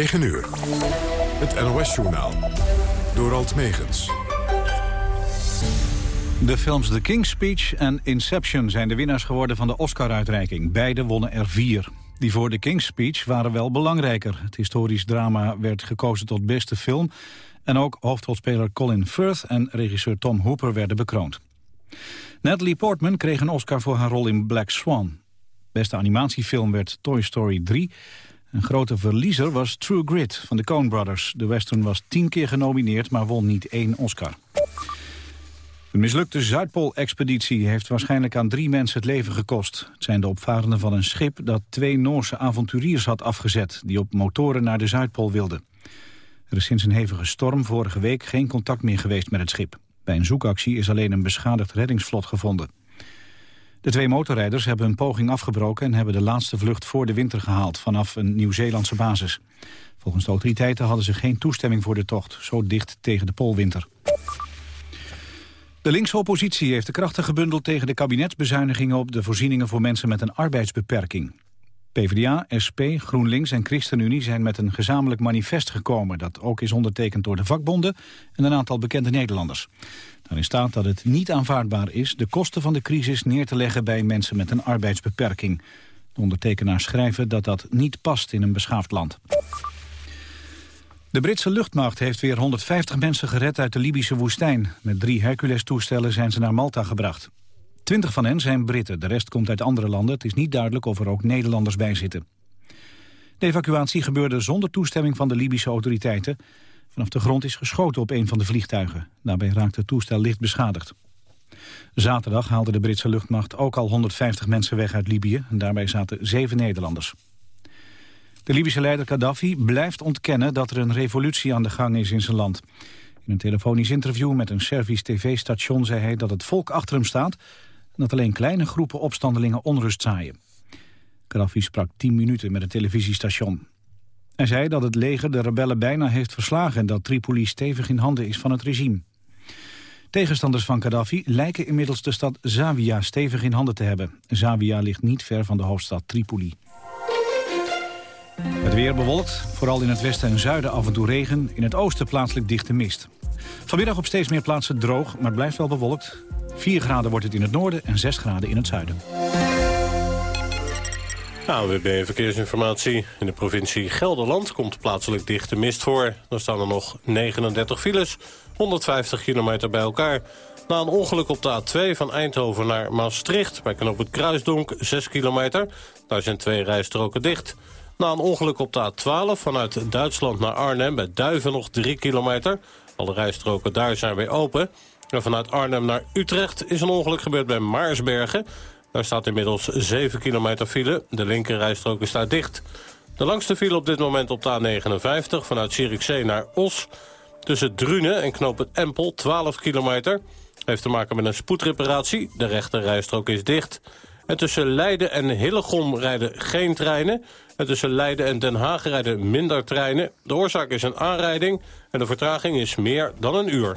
9 uur. Het NOS-journaal. Door Alt Megens. De films The King's Speech en Inception zijn de winnaars geworden van de Oscar-uitreiking. Beide wonnen er vier. Die voor The King's Speech waren wel belangrijker. Het historisch drama werd gekozen tot beste film. En ook hoofdrolspeler Colin Firth en regisseur Tom Hooper werden bekroond. Natalie Portman kreeg een Oscar voor haar rol in Black Swan. Beste animatiefilm werd Toy Story 3. Een grote verliezer was True Grit van de Coen Brothers. De western was tien keer genomineerd, maar won niet één Oscar. De mislukte Zuidpool-expeditie heeft waarschijnlijk aan drie mensen het leven gekost. Het zijn de opvarenden van een schip dat twee Noorse avonturiers had afgezet... die op motoren naar de Zuidpool wilden. Er is sinds een hevige storm vorige week geen contact meer geweest met het schip. Bij een zoekactie is alleen een beschadigd reddingsvlot gevonden. De twee motorrijders hebben hun poging afgebroken... en hebben de laatste vlucht voor de winter gehaald vanaf een Nieuw-Zeelandse basis. Volgens de autoriteiten hadden ze geen toestemming voor de tocht... zo dicht tegen de poolwinter. De linkse oppositie heeft de krachten gebundeld tegen de kabinetsbezuinigingen op de voorzieningen voor mensen met een arbeidsbeperking. PvdA, SP, GroenLinks en ChristenUnie zijn met een gezamenlijk manifest gekomen... dat ook is ondertekend door de vakbonden en een aantal bekende Nederlanders. Daarin staat dat het niet aanvaardbaar is de kosten van de crisis neer te leggen bij mensen met een arbeidsbeperking. De ondertekenaars schrijven dat dat niet past in een beschaafd land. De Britse luchtmacht heeft weer 150 mensen gered uit de Libische woestijn. Met drie Hercules-toestellen zijn ze naar Malta gebracht. Twintig van hen zijn Britten, de rest komt uit andere landen. Het is niet duidelijk of er ook Nederlanders bij zitten. De evacuatie gebeurde zonder toestemming van de Libische autoriteiten. Vanaf de grond is geschoten op een van de vliegtuigen. Daarbij raakte het toestel licht beschadigd. Zaterdag haalde de Britse luchtmacht ook al 150 mensen weg uit Libië. En daarbij zaten zeven Nederlanders. De Libische leider Gaddafi blijft ontkennen dat er een revolutie aan de gang is in zijn land. In een telefonisch interview met een Servisch tv-station zei hij dat het volk achter hem staat... dat alleen kleine groepen opstandelingen onrust zaaien. Gaddafi sprak tien minuten met het televisiestation. Hij zei dat het leger de rebellen bijna heeft verslagen... en dat Tripoli stevig in handen is van het regime. Tegenstanders van Gaddafi lijken inmiddels de stad Zawiya stevig in handen te hebben. Zawiya ligt niet ver van de hoofdstad Tripoli. Het weer bewolkt, vooral in het westen en zuiden af en toe regen. In het oosten plaatselijk dichte mist. Vanmiddag op steeds meer plaatsen droog, maar het blijft wel bewolkt. 4 graden wordt het in het noorden en 6 graden in het zuiden. AWB Verkeersinformatie. In de provincie Gelderland komt plaatselijk dichte mist voor. Er staan er nog 39 files, 150 kilometer bij elkaar. Na een ongeluk op de A2 van Eindhoven naar Maastricht... bij knoop het Kruisdonk, 6 kilometer. Daar zijn twee rijstroken dicht. Na een ongeluk op de A12 vanuit Duitsland naar Arnhem... bij Duiven nog 3 kilometer. Alle rijstroken daar zijn weer open. Vanuit Arnhem naar Utrecht is een ongeluk gebeurd bij Maarsbergen... Daar staat inmiddels 7 kilometer file. De linkerrijstrook is daar dicht. De langste file op dit moment op de A59 vanuit Zierikzee naar Os. Tussen Drunen en Knoop het Empel, 12 kilometer. Heeft te maken met een spoedreparatie. De rechterrijstrook is dicht. En tussen Leiden en Hillegom rijden geen treinen. En tussen Leiden en Den Haag rijden minder treinen. De oorzaak is een aanrijding en de vertraging is meer dan een uur.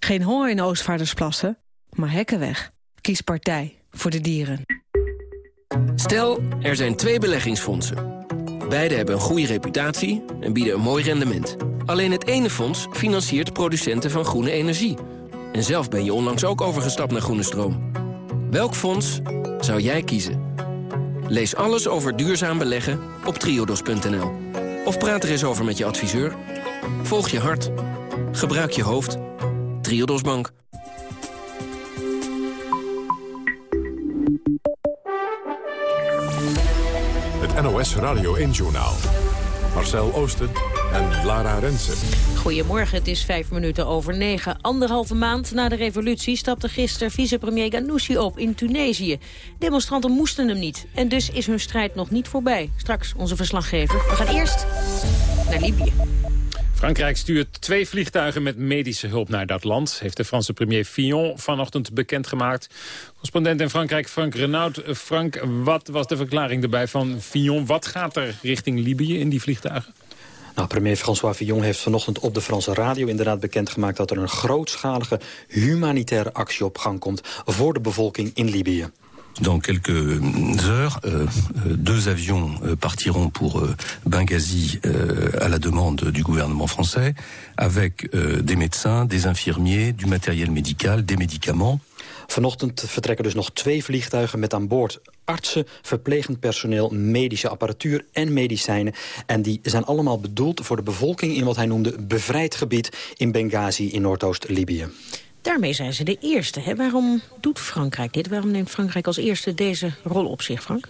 Geen honger in Oostvaardersplassen, maar hekken weg. Kies partij voor de dieren. Stel, er zijn twee beleggingsfondsen. Beide hebben een goede reputatie en bieden een mooi rendement. Alleen het ene fonds financiert producenten van groene energie. En zelf ben je onlangs ook overgestapt naar groene stroom. Welk fonds zou jij kiezen? Lees alles over duurzaam beleggen op triodos.nl. Of praat er eens over met je adviseur. Volg je hart. Gebruik je hoofd. Triodos Bank. Het NOS Radio 1-journaal. Marcel Oosten en Lara Rensen. Goedemorgen, het is vijf minuten over negen. Anderhalve maand na de revolutie stapte gisteren vicepremier Ghanouchi op in Tunesië. Demonstranten moesten hem niet en dus is hun strijd nog niet voorbij. Straks onze verslaggever. We gaan eerst naar Libië. Frankrijk stuurt twee vliegtuigen met medische hulp naar dat land. Heeft de Franse premier Fillon vanochtend bekendgemaakt. Correspondent in Frankrijk, Frank Renaud. Frank, wat was de verklaring erbij van Fillon? Wat gaat er richting Libië in die vliegtuigen? Nou, premier François Fillon heeft vanochtend op de Franse radio inderdaad bekendgemaakt dat er een grootschalige humanitaire actie op gang komt voor de bevolking in Libië. Dans quelques heures, euh, deux avions euh, partiront pour euh, Benghazi à la demande du gouvernement français, avec des médecins, des infirmiers, du matériel médical, des médicaments. Vanochtend vertrekken dus nog twee vliegtuigen met aan boord artsen, verplegend personeel, medische apparatuur en medicijnen. En die zijn allemaal bedoeld voor de bevolking in wat hij noemde bevrijd gebied in Benghazi in Noordoost-Libië. Daarmee zijn ze de eerste. Hè? Waarom doet Frankrijk dit? Waarom neemt Frankrijk als eerste deze rol op zich, Frank?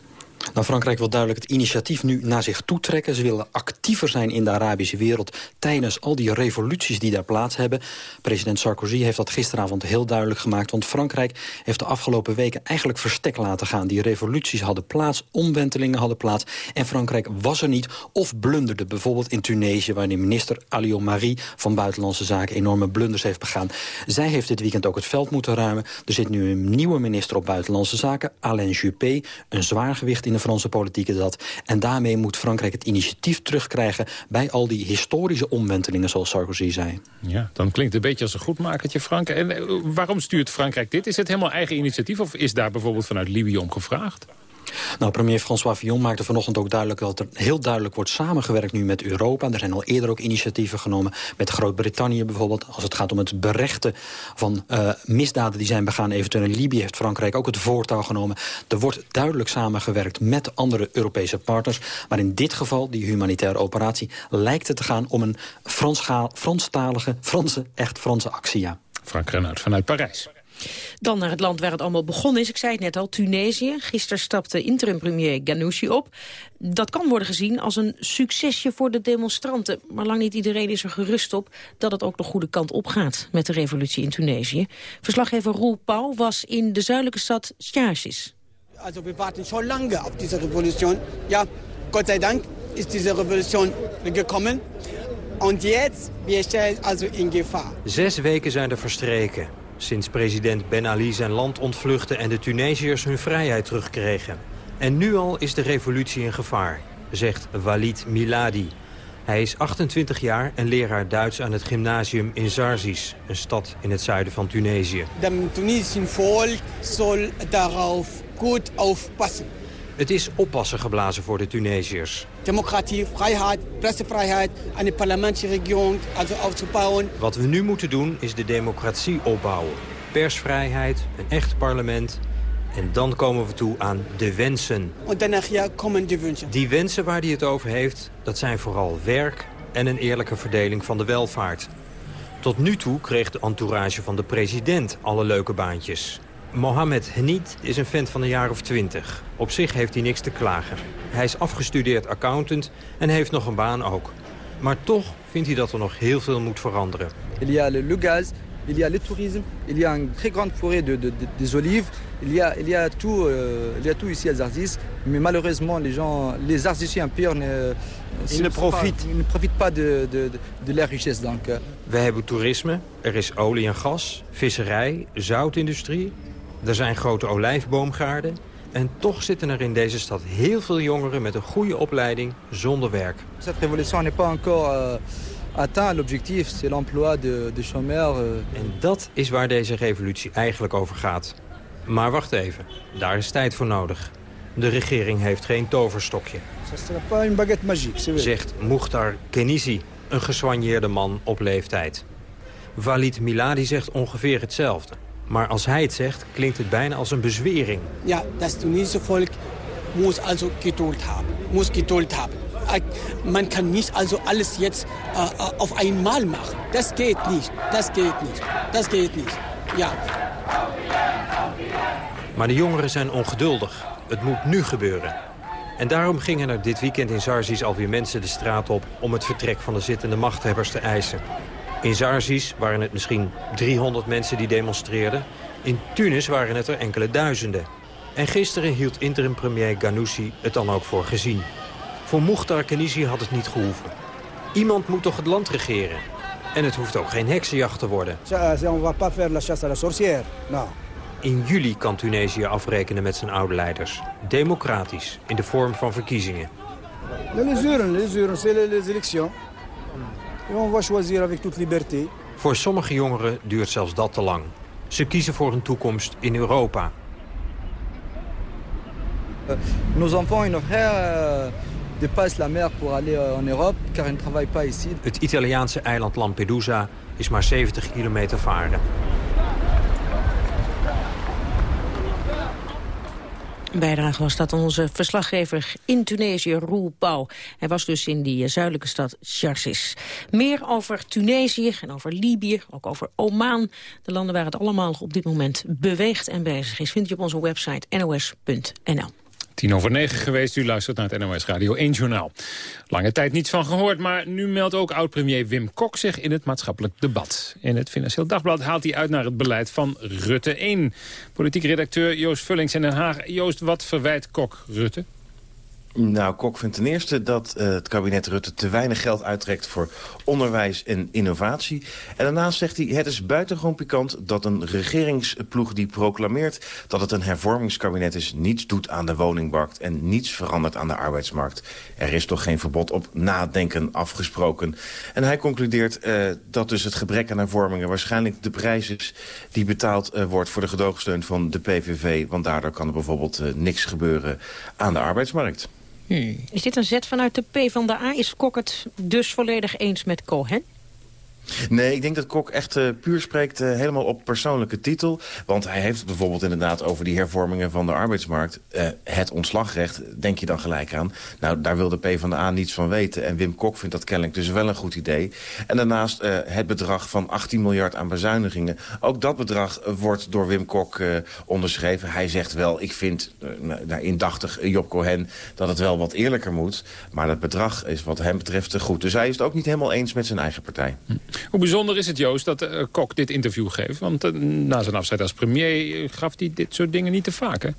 Nou, Frankrijk wil duidelijk het initiatief nu naar zich toe trekken. Ze willen actiever zijn in de Arabische wereld... tijdens al die revoluties die daar plaats hebben. President Sarkozy heeft dat gisteravond heel duidelijk gemaakt... want Frankrijk heeft de afgelopen weken eigenlijk verstek laten gaan. Die revoluties hadden plaats, omwentelingen hadden plaats... en Frankrijk was er niet of blunderde. Bijvoorbeeld in Tunesië, waarin minister Alio Marie... van Buitenlandse Zaken enorme blunders heeft begaan. Zij heeft dit weekend ook het veld moeten ruimen. Er zit nu een nieuwe minister op Buitenlandse Zaken, Alain Juppé... een zwaargewicht in de Franse politiek dat. En daarmee moet Frankrijk het initiatief terugkrijgen... bij al die historische omwentelingen, zoals Sarkozy zei. Ja, dan klinkt het een beetje als een goedmakertje, Frank. En eh, waarom stuurt Frankrijk dit? Is het helemaal eigen initiatief of is daar bijvoorbeeld vanuit Libië om gevraagd? Nou, premier François Fillon maakte vanochtend ook duidelijk... dat er heel duidelijk wordt samengewerkt nu met Europa. Er zijn al eerder ook initiatieven genomen met Groot-Brittannië bijvoorbeeld. Als het gaat om het berechten van uh, misdaden die zijn begaan eventueel in Libië... heeft Frankrijk ook het voortouw genomen. Er wordt duidelijk samengewerkt met andere Europese partners. Maar in dit geval, die humanitaire operatie... lijkt het te gaan om een Franstalige, Franse, echt Franse actie, ja. Frank Renaud vanuit Parijs. Dan naar het land waar het allemaal begonnen is. Ik zei het net al, Tunesië. Gisteren stapte interim-premier Ghanouchi op. Dat kan worden gezien als een succesje voor de demonstranten. Maar lang niet iedereen is er gerust op dat het ook de goede kant op gaat met de revolutie in Tunesië. Verslaggever Roel Pauw was in de zuidelijke stad. Also we wachten zo lang op deze revolutie. Ja, godzijdank is deze revolutie gekomen. En jetzt, we zijn also in gevaar. Zes weken zijn er verstreken. Sinds president Ben Ali zijn land ontvluchtte en de Tunesiërs hun vrijheid terugkregen. En nu al is de revolutie in gevaar, zegt Walid Miladi. Hij is 28 jaar en leraar Duits aan het gymnasium in Zarzis, een stad in het zuiden van Tunesië. De Tunesische volk zal daarop goed oppassen. Het is oppassen geblazen voor de Tunesiërs. Democratie, vrijheid, pressevrijheid en de parlementsregering also aufzubouwen. Wat we nu moeten doen is de democratie opbouwen. Persvrijheid, een echt parlement. En dan komen we toe aan de wensen. En daarna komen de wensen. Die wensen waar hij het over heeft, dat zijn vooral werk en een eerlijke verdeling van de welvaart. Tot nu toe kreeg de entourage van de president alle leuke baantjes. Mohamed Henid is een vent van een jaar of twintig. Op zich heeft hij niks te klagen. Hij is afgestudeerd accountant en heeft nog een baan ook. Maar toch vindt hij dat er nog heel veel moet veranderen. Il y a le gaz, il y a le tourisme, il y a une très grande forêt de, de, de des olives, il y a, il y a tout, euh, il y a tout ici à Zarzis. Mais malheureusement, les gens, les Zarzisiens purs ne, ne, profitent. Pas, ne profitent pas de, de, de la richesse. Donc, euh. We hebben toerisme, er is olie en gas, visserij, zoutindustrie, er zijn grote olijfboomgaarden. En toch zitten er in deze stad heel veel jongeren met een goede opleiding zonder werk. Cette révolution n'est pas encore uh, atteint. L'objectif, c'est l'emploi de, de chômeurs. Uh... En dat is waar deze revolutie eigenlijk over gaat. Maar wacht even, daar is tijd voor nodig. De regering heeft geen toverstokje. Pas une baguette magique, Zegt Mukhtar Kenisi, een gesoigneerde man op leeftijd. Walid Miladi zegt ongeveer hetzelfde. Maar als hij het zegt, klinkt het bijna als een bezwering. Ja, dat Tunesische volk moet also geduld hebben. Moet geduld hebben. Man kan niet also alles jetzt uh, auf einmal machen. Das geht nicht. Das geht nicht. Das geht nicht. Ja. Maar de jongeren zijn ongeduldig. Het moet nu gebeuren. En daarom gingen er dit weekend in Zarzis alweer mensen de straat op... om het vertrek van de zittende machthebbers te eisen. In Zarzis waren het misschien 300 mensen die demonstreerden. In Tunis waren het er enkele duizenden. En gisteren hield interim-premier Ghanouchi het dan ook voor gezien. Voor Mukhtar Kenizi had het niet gehoeven. Iemand moet toch het land regeren? En het hoeft ook geen heksenjacht te worden. Sorcière. Non. In juli kan Tunesië afrekenen met zijn oude leiders. Democratisch, in de vorm van verkiezingen. Les urnes, les urnes, c'est les Voor sommige jongeren duurt zelfs dat te lang. Ze kiezen voor een toekomst in Europa. Nos enfants et nos frères euh, dépassent la mer pour aller euh, en Europe car ils ne travaillent pas ici. Het Italiaanse eiland Lampedusa is maar 70 kilometer varen. Bijdrage was dat onze verslaggever in Tunesië, Roel Pauw. Hij was dus in die eh, zuidelijke stad Charsis. Meer over Tunesië en over Libië, ook over Oman. De landen waar het allemaal op dit moment beweegt en bezig is... vind je op onze website nos.nl. Tien over negen geweest, u luistert naar het NOS Radio 1 Journaal. Lange tijd niets van gehoord, maar nu meldt ook oud-premier Wim Kok zich in het maatschappelijk debat. In het Financieel Dagblad haalt hij uit naar het beleid van Rutte 1. Politiek redacteur Joost Vullings in Den Haag. Joost, wat verwijt Kok Rutte? Nou, Kok vindt ten eerste dat uh, het kabinet Rutte te weinig geld uittrekt voor onderwijs en innovatie. En daarnaast zegt hij, het is buitengewoon pikant dat een regeringsploeg die proclameert dat het een hervormingskabinet is, niets doet aan de woningmarkt en niets verandert aan de arbeidsmarkt. Er is toch geen verbod op nadenken afgesproken. En hij concludeert uh, dat dus het gebrek aan hervormingen waarschijnlijk de prijs is die betaald uh, wordt voor de gedoogsteun van de PVV. Want daardoor kan er bijvoorbeeld niks gebeuren aan de arbeidsmarkt. Hmm. Is dit een zet vanuit de PvdA? Is Kok het dus volledig eens met Cohen? Nee, ik denk dat Kok echt uh, puur spreekt uh, helemaal op persoonlijke titel. Want hij heeft bijvoorbeeld inderdaad over die hervormingen van de arbeidsmarkt. Uh, het ontslagrecht, denk je dan gelijk aan. Nou, daar wil de PvdA niets van weten. En Wim Kok vindt dat kennelijk dus wel een goed idee. En daarnaast het bedrag van 18 miljard aan bezuinigingen. Ook dat bedrag wordt door Wim Kok onderschreven. Hij zegt wel, ik vind, nou, indachtig Job Cohen, dat het wel wat eerlijker moet. Maar dat bedrag is wat hem betreft goed. Dus hij is het ook niet helemaal eens met zijn eigen partij. Hm. Hoe bijzonder is het, Joost, dat uh, Kok dit interview geeft? Want uh, na zijn afscheid als premier gaf hij dit soort dingen niet te vaak, hè?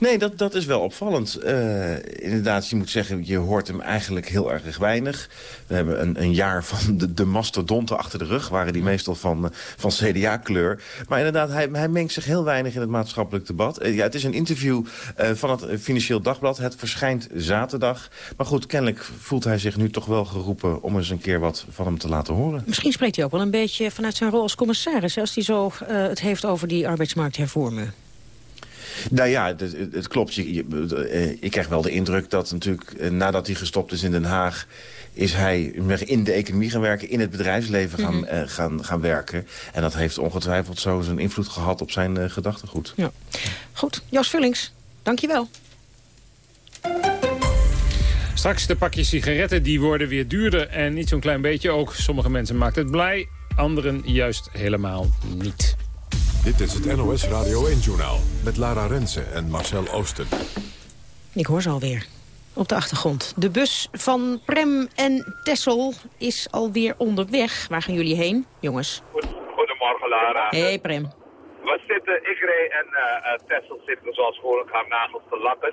Nee, dat, dat is wel opvallend. Uh, inderdaad, je moet zeggen, je hoort hem eigenlijk heel erg weinig. We hebben een, een jaar van de, de mastodonten achter de rug. Waren die meestal van, van CDA-kleur. Maar inderdaad, hij, hij mengt zich heel weinig in het maatschappelijk debat. Uh, ja, het is een interview uh, van het Financieel Dagblad. Het verschijnt zaterdag. Maar goed, kennelijk voelt hij zich nu toch wel geroepen... om eens een keer wat van hem te laten horen. Misschien spreekt hij ook wel een beetje vanuit zijn rol als commissaris... als hij zo het heeft over die arbeidsmarkt hervormen. Nou ja, het, het klopt. Je, je, eh, ik krijg wel de indruk dat natuurlijk eh, nadat hij gestopt is in Den Haag is hij in de economie gaan werken, in het bedrijfsleven gaan, mm -hmm. uh, gaan, gaan werken. En dat heeft ongetwijfeld zo zijn invloed gehad op zijn uh, gedachtegoed. Ja. Goed, Jos Vullings, dankjewel. Straks de pakjes sigaretten, die worden weer duurder. En niet zo'n klein beetje ook. Sommige mensen maakt het blij, anderen juist helemaal niet. Dit is het NOS Radio 1-journaal met Lara Rensen en Marcel Oosten. Ik hoor ze alweer. Op de achtergrond. De bus van Prem en Tessel is alweer onderweg. Waar gaan jullie heen, jongens? Goedemorgen, Lara. Hey, Prem. We zitten, ik reed en uh, uh, Tessel zitten zoals gewoonlijk haar nagels te lappen.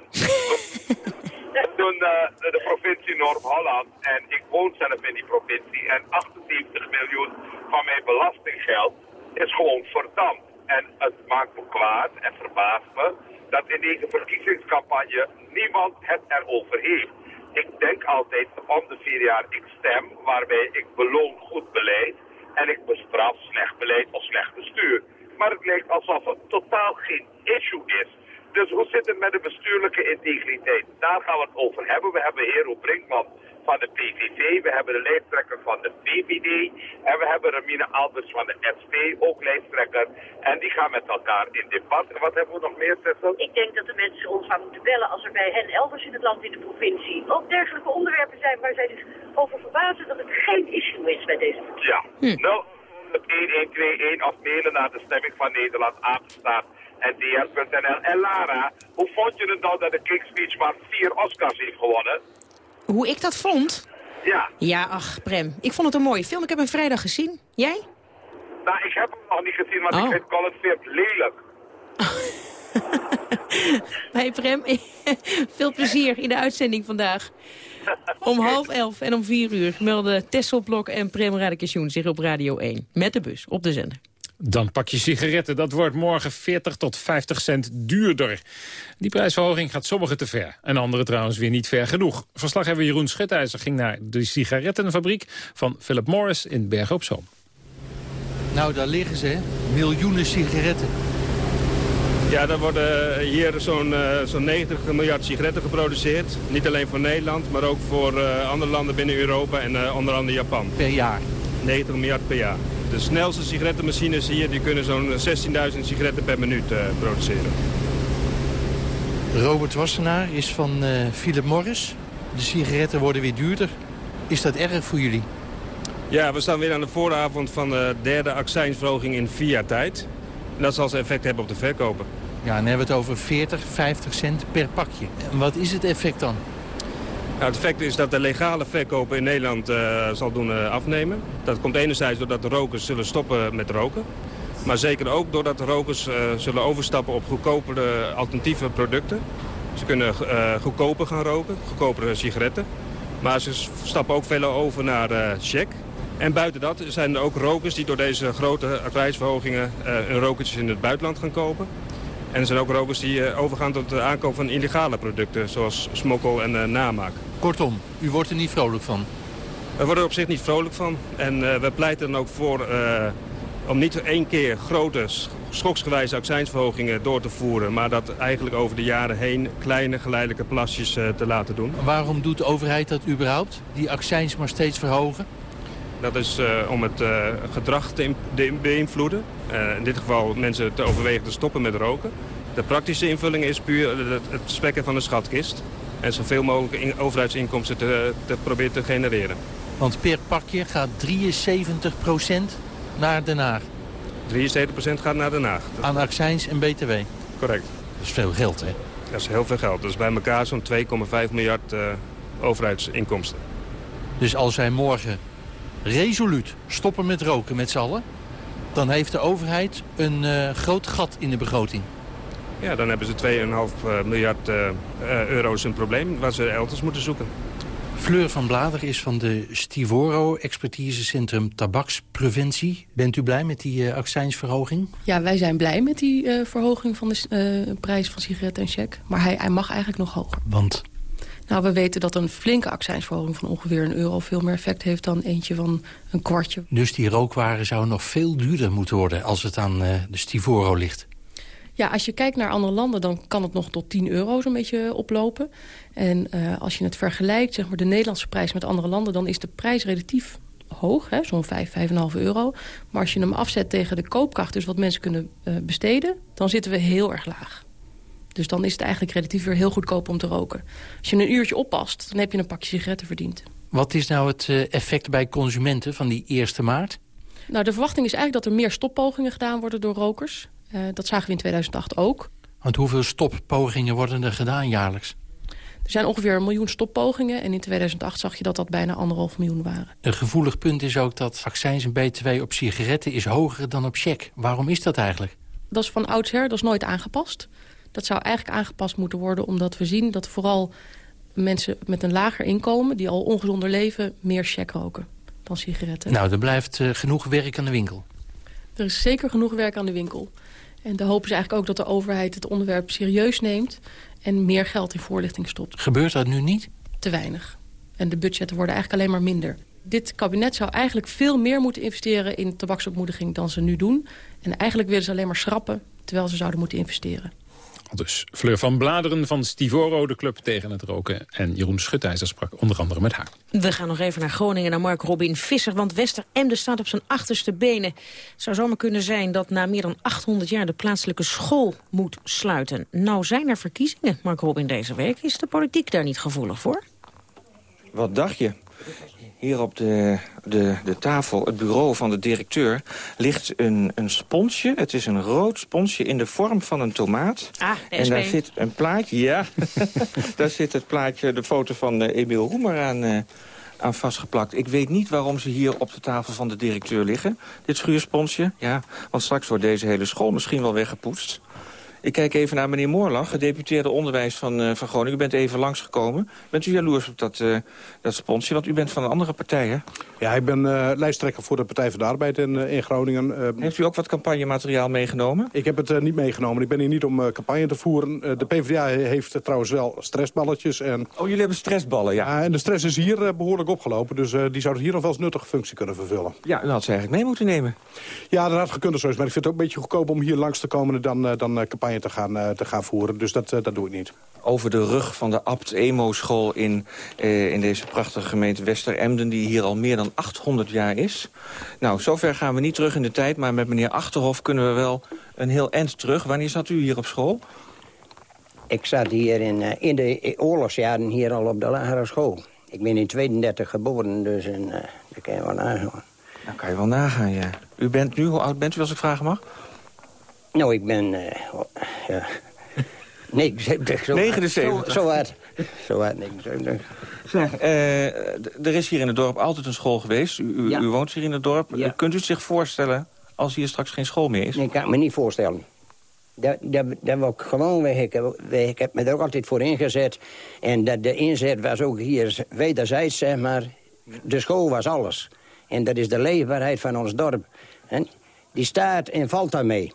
Toen uh, de provincie Noord-Holland, en ik woon zelf in die provincie, en 78 miljoen van mijn belastinggeld is gewoon verdampt. En het maakt me kwaad en verbaast me dat in deze verkiezingscampagne niemand het erover heeft. Ik denk altijd om de vier jaar ik stem, waarbij ik beloon goed beleid en ik bestraf slecht beleid of slecht bestuur. Maar het lijkt alsof het totaal geen issue is. Dus hoe zit het met de bestuurlijke integriteit? Daar gaan we het over hebben. We hebben Hero Brinkman van de PVV, we hebben de lijsttrekker van de VVD en we hebben Ramine Albers van de SP, ook lijsttrekker. En die gaan met elkaar in debat. En wat hebben we nog meer, Tessel? Ik denk dat de mensen ons gaan moeten bellen als er bij hen elders in het land, in de provincie, ook dergelijke onderwerpen zijn waar zij zich over verbazen dat het geen issue is bij deze Ja, hm. nou, het 1121 of mailen naar de stemming van Nederland aangestaan NTR.nl. En Lara, hoe vond je het nou dat de King's Speech maar vier Oscars heeft gewonnen? Hoe ik dat vond? Ja. Ja, ach, Prem. Ik vond het een mooie film. Ik heb hem vrijdag gezien. Jij? Nou, ik heb hem nog niet gezien, Oh. ik vind Colin Firth lelijk. Hey Prem, veel plezier in de uitzending vandaag. Om half elf en om vier uur melden Tesselblok en Prem Radekesjoen zich op Radio 1. Met de bus op de zender. Dan pak je sigaretten. Dat wordt morgen 40 tot 50 cent duurder. Die prijsverhoging gaat sommigen te ver. En anderen trouwens weer niet ver genoeg. Verslaggever Jeroen Schutijzer ging naar de sigarettenfabriek... van Philip Morris in Bergen op Zoom. Nou, daar liggen ze, hè. miljoenen sigaretten. Ja, er worden hier zo'n eh, zo'n 90 miljard sigaretten geproduceerd. Niet alleen voor Nederland, maar ook voor eh, andere landen binnen Europa en eh, onder andere Japan. Per jaar? 90 miljard per jaar. De snelste sigarettenmachines hier die kunnen zo'n 16.000 sigaretten per minuut eh, produceren. Robert Wassenaar is van eh, Philip Morris. De sigaretten worden weer duurder. Is dat erg voor jullie? Ja, we staan weer aan de vooravond van de derde accijnsverhoging in vier jaar tijd. En dat zal zijn effect hebben op de verkopen. Ja, dan hebben we het over 40, 50 cent per pakje. En wat is het effect dan? Nou, het effect is dat de legale verkopen in Nederland eh, zal doen eh, afnemen. Dat komt enerzijds doordat de rokers zullen stoppen met roken. Maar zeker ook doordat de rokers eh, zullen overstappen op goedkopere alternatieve producten. Ze kunnen goedkoper gaan roken, goedkopere sigaretten. Maar ze stappen ook veel over naar check. En buiten dat zijn er ook rokers die door deze grote prijsverhogingen hun rokertjes in het buitenland gaan kopen. En er zijn ook rokers die eh, overgaan tot de aankoop van illegale producten, zoals smokkel en eh, namaak. Kortom, u wordt er niet vrolijk van. We worden er op zich niet vrolijk van. En eh, we pleiten dan ook voor om niet één keer grote sch- schoksgewijze accijnsverhogingen door te voeren. Maar dat eigenlijk over de jaren heen kleine geleidelijke plasjes te laten doen. Waarom doet de overheid dat überhaupt? Die accijns maar steeds verhogen? Dat is eh, om het eh, gedrag te beïnvloeden. Eh, in dit geval mensen te overwegen te stoppen met roken. De praktische invulling is puur het, spekken van de schatkist. En zoveel mogelijk in- overheidsinkomsten te, te proberen te genereren. Want per pakje gaat 73% naar Den Haag. 73% gaat naar Den Haag. Aan accijns en btw. Correct. Dat is veel geld, hè? Dat is heel veel geld. Dat is bij elkaar zo'n 2,5 miljard eh, overheidsinkomsten. Dus als wij morgen resoluut stoppen met roken met z'n allen... dan heeft de overheid een eh, groot gat in de begroting. Ja, dan hebben ze 2,5 eh, miljard eh, euro's een probleem waar ze elders moeten zoeken. Fleur van Blader is van de Stivoro Expertisecentrum Tabakspreventie. Bent u blij met die eh, accijnsverhoging? Ja, wij zijn blij met die eh, verhoging van de eh, prijs van sigaretten en check. Maar hij, hij mag eigenlijk nog hoger. Want? Nou, we weten dat een flinke accijnsverhoging van ongeveer een euro... veel meer effect heeft dan eentje van een kwartje. Dus die rookwaren zouden nog veel duurder moeten worden... als het aan eh, de Stivoro ligt. Ja, als je kijkt naar andere landen, dan kan het nog tot 10 euro zo'n beetje oplopen. En eh, als je het vergelijkt, zeg maar de Nederlandse prijs met andere landen... dan is de prijs relatief hoog, hè, zo'n 5, 5,5 euro. Maar als je hem afzet tegen de koopkracht, dus wat mensen kunnen eh, besteden... dan zitten we heel erg laag. Dus dan is het eigenlijk relatief weer heel goedkoop om te roken. Als je een uurtje oppast, dan heb je een pakje sigaretten verdiend. Wat is nou het eh, effect bij consumenten van die 1 maart? Nou, de verwachting is eigenlijk dat er meer stoppogingen gedaan worden door rokers. Eh, dat zagen we in 2008 ook. Want hoeveel stoppogingen worden er gedaan jaarlijks? Er zijn ongeveer een miljoen stoppogingen. En in 2008 zag je dat dat bijna anderhalf miljoen waren. Een gevoelig punt is ook dat accijns en btw op sigaretten is hoger dan op check. Waarom is dat eigenlijk? Dat is van oudsher, dat is nooit aangepast. Dat zou eigenlijk aangepast moeten worden omdat we zien dat vooral mensen met een lager inkomen... die al ongezonder leven, meer check roken dan sigaretten. Nou, er blijft eh, genoeg werk aan de winkel. Er is zeker genoeg werk aan de winkel. En de hoop is eigenlijk ook dat de overheid het onderwerp serieus neemt... en meer geld in voorlichting stopt. Gebeurt dat nu niet? Te weinig. En de budgetten worden eigenlijk alleen maar minder. Dit kabinet zou eigenlijk veel meer moeten investeren in tabaksontmoediging dan ze nu doen. En eigenlijk willen ze alleen maar schrappen, terwijl ze zouden moeten investeren. Dus Fleur van Bladeren van Stivoro, de club tegen het roken. En Jeroen Schutijzer sprak onder andere met haar. We gaan nog even naar Groningen, naar Mark Robin Visser. Want Wester Emden staat op zijn achterste benen. Het zou zomaar kunnen zijn dat na meer dan 800 jaar... de plaatselijke school moet sluiten. Nou zijn er verkiezingen, Mark Robin, deze week. Is de politiek daar niet gevoelig voor? Wat dacht je? Hier op de, de, de tafel, het bureau van de directeur, ligt een, een sponsje. Het is een rood sponsje in de vorm van een tomaat. Ah, en daar zit een plaatje, ja. daar zit het plaatje, de foto van eh, Emiel Roemer aan, eh, aan vastgeplakt. Ik weet niet waarom ze hier op de tafel van de directeur liggen. Dit schuursponsje, ja. Want straks wordt deze hele school misschien wel weggepoetst. Ik kijk even naar meneer Moorlag, gedeputeerde onderwijs van, van Groningen. U bent even langsgekomen. Bent u jaloers op dat, eh, dat sponsje? Want u bent van een andere partij, hè? Ja, ik ben eh, lijsttrekker voor de Partij van de Arbeid in, eh, in Groningen. Eh, Heeft u ook wat campagnemateriaal meegenomen? Ik heb het eh, niet meegenomen. Ik ben hier niet om campagne te voeren. De PvdA heeft trouwens wel stressballetjes. En... Oh, jullie hebben stressballen, ja. en de stress is hier eh, behoorlijk opgelopen. Dus die zouden hier nog wel eens nuttige functie kunnen vervullen. Ja, u had ze eigenlijk mee moeten nemen. Ja, dat had gekund zo. Maar ik vind het ook een beetje goedkoop om hier langs te komen... en dan, dan campagne te gaan, te gaan voeren. Dus dat, dat doe ik niet. Over de rug van de Abt Emo-school in, eh, in deze prachtige gemeente Westeremden... die hier al meer dan 800 jaar is. Nou, zover gaan we niet terug in de tijd... maar met meneer Achterhof kunnen we wel een heel eind terug. Wanneer zat u hier op school? Ik zat hier in, eh, in de oorlogsjaren hier al op de lagere school. Ik ben in 32 geboren, dus en, eh dat kan je wel nagaan. Dan kan je wel nagaan, ja. U bent nu, hoe oud bent u als ik vragen mag? Nou, ik ben... eh, ja. Nee, zo 79. Zo, zo hard. Zo hard, 79. Zeg, d- er is hier in het dorp altijd een school geweest. U, u, Ja. u woont hier in het dorp. Ja. Kunt u het zich voorstellen als hier straks geen school meer is? Nee, kan ik me niet voorstellen. Dat, dat, dat wil ik gewoon weg. Ik heb, ik heb me er ook altijd voor ingezet. En dat de inzet was ook hier wederzijds, zeg maar. De school was alles. En dat is de leefbaarheid van ons dorp. En die staat en valt daarmee.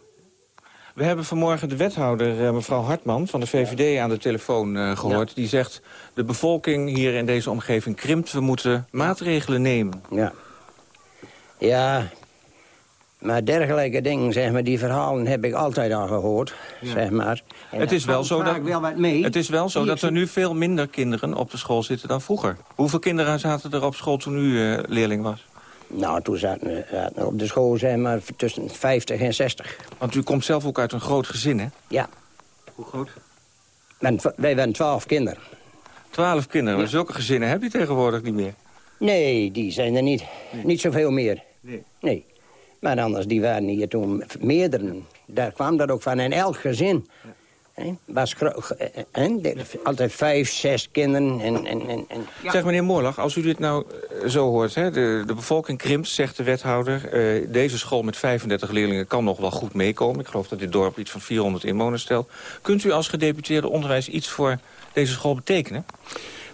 We hebben vanmorgen de wethouder, eh, mevrouw Hartman, van de VVD aan de telefoon eh, gehoord. Die zegt, de bevolking hier in deze omgeving krimpt. We moeten maatregelen nemen. Ja. Ja, maar dergelijke dingen, zeg maar, die verhalen heb ik altijd al gehoord, Ja. zeg maar. En Het is wel zo dat, vaak wel wat mee. het is wel zo dat er nu veel minder kinderen op de school zitten dan vroeger. Hoeveel kinderen zaten er op school toen u eh, leerling was? Nou, toen zaten we zaten we op de school, zeg maar, tussen 50 en 60. Want u komt zelf ook uit een groot gezin, hè? Ja. Hoe groot? Men, wij waren twaalf kinderen. Twaalf kinderen. Maar zulke gezinnen heb je tegenwoordig niet meer. Nee, die zijn er niet. Niet zoveel meer. Nee. Nee. Maar anders, die waren hier toen meerdere. Daar kwam dat ook van. En elk gezin eh, de- altijd vijf, zes kinderen. En, en, en, en. Zeg meneer Moorlag, als u dit nou eh, zo hoort... Hè, de, de bevolking krimpt, zegt de wethouder... eh, deze school met 35 leerlingen kan nog wel goed meekomen. Ik geloof dat dit dorp iets van 400 inwoners stelt. Kunt u als gedeputeerde onderwijs iets voor deze school betekenen?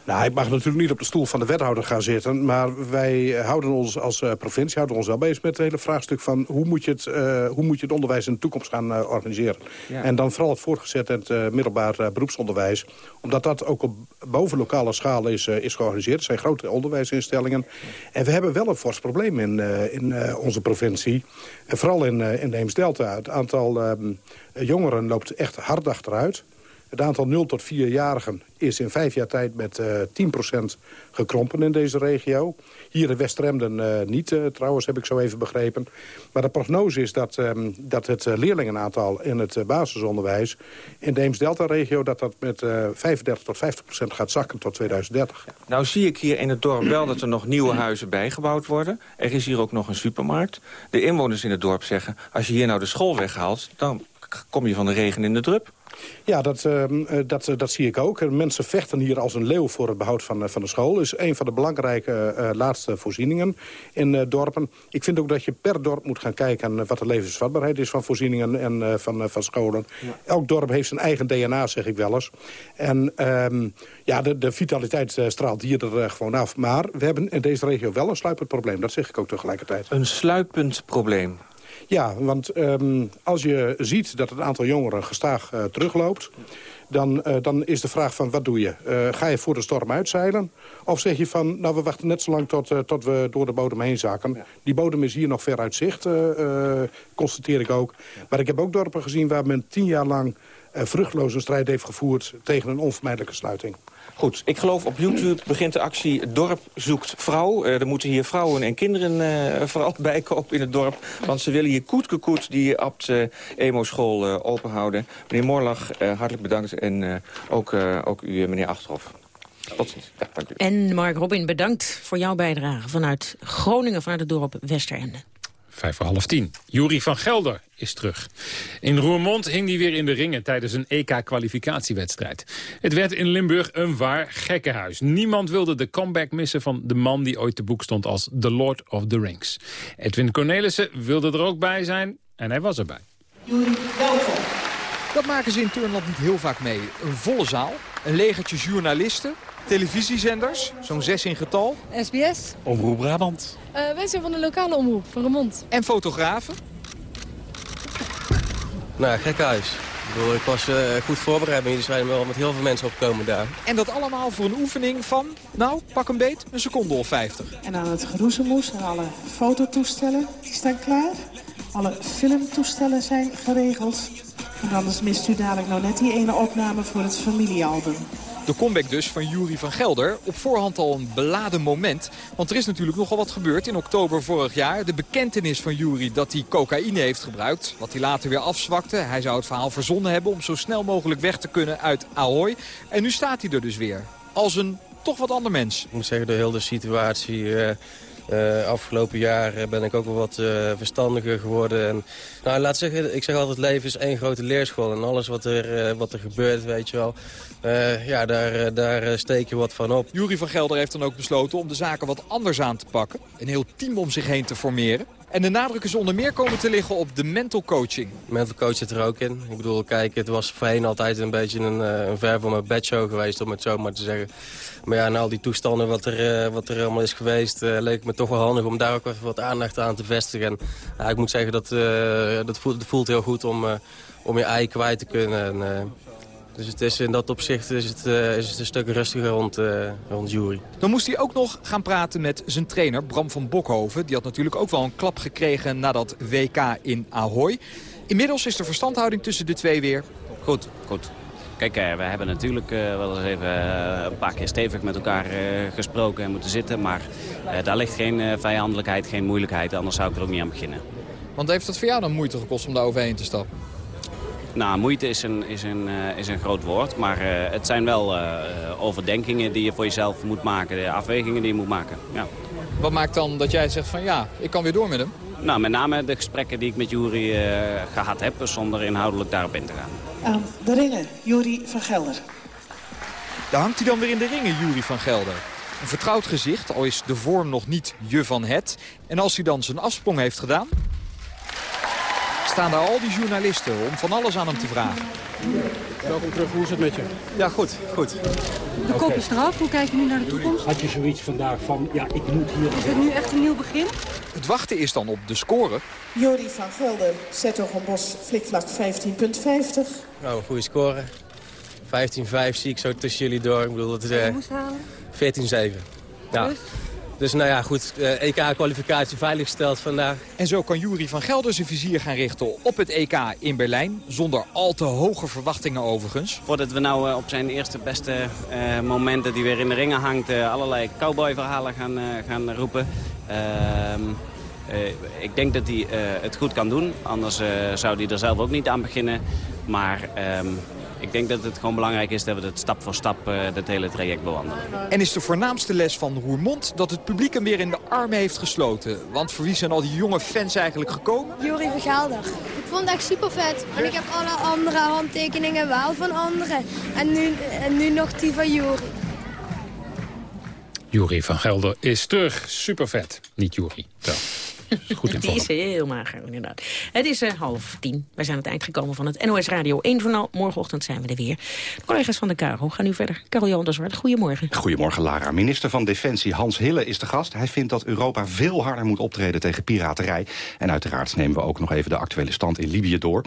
Nou, ik mag natuurlijk niet op de stoel van de wethouder gaan zitten... maar wij houden ons als eh, provincie houden ons wel bezig met het hele vraagstuk van... hoe moet je het, eh, hoe moet je het onderwijs in de toekomst gaan eh, organiseren. Ja. En dan vooral het voortgezet en het middelbaar beroepsonderwijs. Omdat dat ook op boven lokale schaal is, is georganiseerd. Het zijn grote onderwijsinstellingen. En we hebben wel een fors probleem in, in onze provincie. En vooral in, in de Eems-Delta. Het aantal ehm, jongeren loopt echt hard achteruit. Het aantal 0 tot 4-jarigen is in vijf jaar tijd met eh 10% gekrompen in deze regio. Hier in Westremden eh, niet, eh, trouwens, heb ik zo even begrepen. Maar de prognose is dat, ehm, dat het leerlingenaantal in het basisonderwijs... in de Eems-Delta-regio dat dat met eh 35 tot 50% gaat zakken tot 2030. Nou zie ik hier in het dorp wel dat er nog nieuwe huizen bijgebouwd worden. Er is hier ook nog een supermarkt. De inwoners in het dorp zeggen... als je hier nou de school weghaalt... dan kom je van de regen in de drup. Ja, dat, ehm, eh, dat, eh, dat zie ik ook. En Mensen vechten hier als een leeuw voor het behoud van, eh, van de school. is een van de belangrijke laatste voorzieningen in dorpen. Ik vind ook dat je per dorp moet gaan kijken... wat de levensvatbaarheid is van voorzieningen en van, van scholen. Elk dorp heeft zijn eigen DNA, zeg ik wel eens. En ehm, ja, de, de vitaliteit straalt hier er gewoon af. Maar we hebben in deze regio wel een sluipend probleem. Dat zeg ik ook tegelijkertijd. Een sluipend probleem. Ja, want ehm, als je ziet dat het aantal jongeren gestaag eh, terugloopt... Dan, eh, dan is de vraag van wat doe je? Eh, ga je voor de storm uitzeilen? Of zeg je van, nou we wachten net zo lang tot, tot we door de bodem heen zakken. Die bodem is hier nog ver uit zicht, constateer ik ook. Maar ik heb ook dorpen gezien waar men tien jaar lang... vruchteloos een strijd heeft gevoerd tegen een onvermijdelijke sluiting. Goed, ik geloof op YouTube begint de actie Dorp zoekt vrouw. Eh, er moeten hier vrouwen en kinderen eh, vooral bijkopen in het dorp. Want ze willen hier koetkekoet die Abt eh, Emo-school openhouden. Meneer Moorlag, eh, hartelijk bedankt. En ook, ook u, meneer Achterhof. Tot ziens. Dank u. En Mark Robin, bedankt voor jouw bijdrage vanuit Groningen, vanuit het dorp Westerende. Vijf voor half tien. Jury van Gelder is terug. In Roermond hing hij weer in de ringen tijdens een EK-kwalificatiewedstrijd. Het werd in Limburg een waar gekkenhuis. Niemand wilde de comeback missen van de man die ooit te boek stond als The Lord of the Rings. Edwin Cornelissen wilde er ook bij zijn en hij was erbij. Jury, welkom. Dat maken ze in Turnland niet heel vaak mee. Een volle zaal, een legertje journalisten, televisiezenders, zo'n zes in getal. SBS. Omroep Brabant. Uh, wij zijn van de lokale omroep, van Remond. En fotografen. Nou, gek huis. Ik, bedoel, ik was uh, goed voorbereid, maar jullie zijn wel met heel veel mensen opgekomen daar. En dat allemaal voor een oefening van, nou, pak een beet, een seconde of 50. En aan het geroezemoes en alle fototoestellen, die staan klaar. Alle filmtoestellen zijn geregeld. En anders mist u dadelijk nou net die ene opname voor het familiealbum. De comeback dus van Jury van Gelder. Op voorhand al een beladen moment. Want er is natuurlijk nogal wat gebeurd in oktober vorig jaar. De bekentenis van Jury dat hij cocaïne heeft gebruikt. Wat hij later weer afzwakte. Hij zou het verhaal verzonnen hebben om zo snel mogelijk weg te kunnen uit Ahoy. En nu staat hij er dus weer. Als een toch wat ander mens. Ik moet zeggen, de hele situatie... Uh... Uh, afgelopen jaar ben ik ook wel wat uh, verstandiger geworden. En, nou, laat zeggen, ik zeg altijd, leven is één grote leerschool. En alles wat er, uh, wat er gebeurt, weet je wel. ja, daar, daar steek je wat van op. Jury van Gelder heeft dan ook besloten om de zaken wat anders aan te pakken. Een heel team om zich heen te formeren. En de nadruk is onder meer komen te liggen op de mental coaching. Mental coach zit er ook in. Ik bedoel, kijk, het was voorheen altijd een beetje een, een ver van mijn bedshow geweest, om het zo maar te zeggen. Maar ja, na al die toestanden wat er, wat er allemaal is geweest... Uh, leek het me toch wel handig om daar ook even wat aandacht aan te vestigen. En, ja, ik moet zeggen, dat, uh, dat, voelt, voelt heel goed om, om je ei kwijt te kunnen. En, dus het is, in dat opzicht is het, is het een stuk rustiger rond, rond Jury. Dan moest hij ook nog gaan praten met zijn trainer Bram van Bokhoven. Die had natuurlijk ook wel een klap gekregen na dat WK in Ahoy. Inmiddels is de verstandhouding tussen de twee weer... Goed, goed. Kijk, we hebben natuurlijk wel eens even een paar keer stevig met elkaar gesproken en moeten zitten. Maar daar ligt geen vijandelijkheid, geen moeilijkheid. Anders zou ik er ook niet aan beginnen. Want heeft dat voor jou dan moeite gekost om daar overheen te stappen? Nou, moeite is een, is een, is een groot woord. Maar het zijn wel overdenkingen die je voor jezelf moet maken. De afwegingen die je moet maken, ja. Wat maakt dan dat jij zegt van ja, ik kan weer door met hem? Nou, met name de gesprekken die ik met Jury gehad heb, zonder inhoudelijk daarop in te gaan. Aan de ringen, Jury van Gelder. Daar hangt hij dan weer in de ringen, Jury van Gelder. Een vertrouwd gezicht, al is de vorm nog niet je van het. En als hij dan zijn afsprong heeft gedaan... staan daar al die journalisten om van alles aan hem te vragen. Welkom terug, hoe is het met je? Ja, goed, goed. De kop is eraf, hoe kijk je nu naar de toekomst? Had je zoiets vandaag van, ja, ik moet hier... Is het nu echt een nieuw begin? Het wachten is dan op de score. Jori van Gelder, Zettergenbos, flikvlak 15.50. Nou, een goede score. 15-5 zie ik zo tussen jullie door. Ik bedoel, dat is uh, 14-7. Ja. Dus? nou ja, goed. Uh, EK-kwalificatie veiliggesteld vandaag. En zo kan Jury van Gelder zijn vizier gaan richten op het EK in Berlijn. Zonder al te hoge verwachtingen overigens. Voordat we nou uh, op zijn eerste beste uh, momenten die weer in de ringen hangt... allerlei cowboy-verhalen gaan, gaan roepen... Ehm, ik denk dat hij het goed kan doen. Anders zou hij er zelf ook niet aan beginnen. Maar um, ik denk dat het gewoon belangrijk is dat we het stap voor stap uh, dat hele traject bewandelen. En is de voornaamste les van Roermond dat het publiek hem weer in de armen heeft gesloten? Want voor wie zijn al die jonge fans eigenlijk gekomen? Jury van Gelder. Ik vond het echt super vet. En ik heb alle andere handtekeningen wel van anderen. En nu, en nu nog die van Jury. Jury van Gelder is terug. Super vet. Niet Jury. Zo. Goed in Die is heel mager, inderdaad. Het is uh, half tien. Wij zijn aan het eind gekomen van het NOS Radio 1 journaal. Morgenochtend zijn we er weer. De collega's van de Caro gaan nu verder. Karel de Zwart, goedemorgen. Goedemorgen, Lara. Minister van Defensie Hans Hille is de gast. Hij vindt dat Europa veel harder moet optreden tegen piraterij. En uiteraard nemen we ook nog even de actuele stand in Libië door.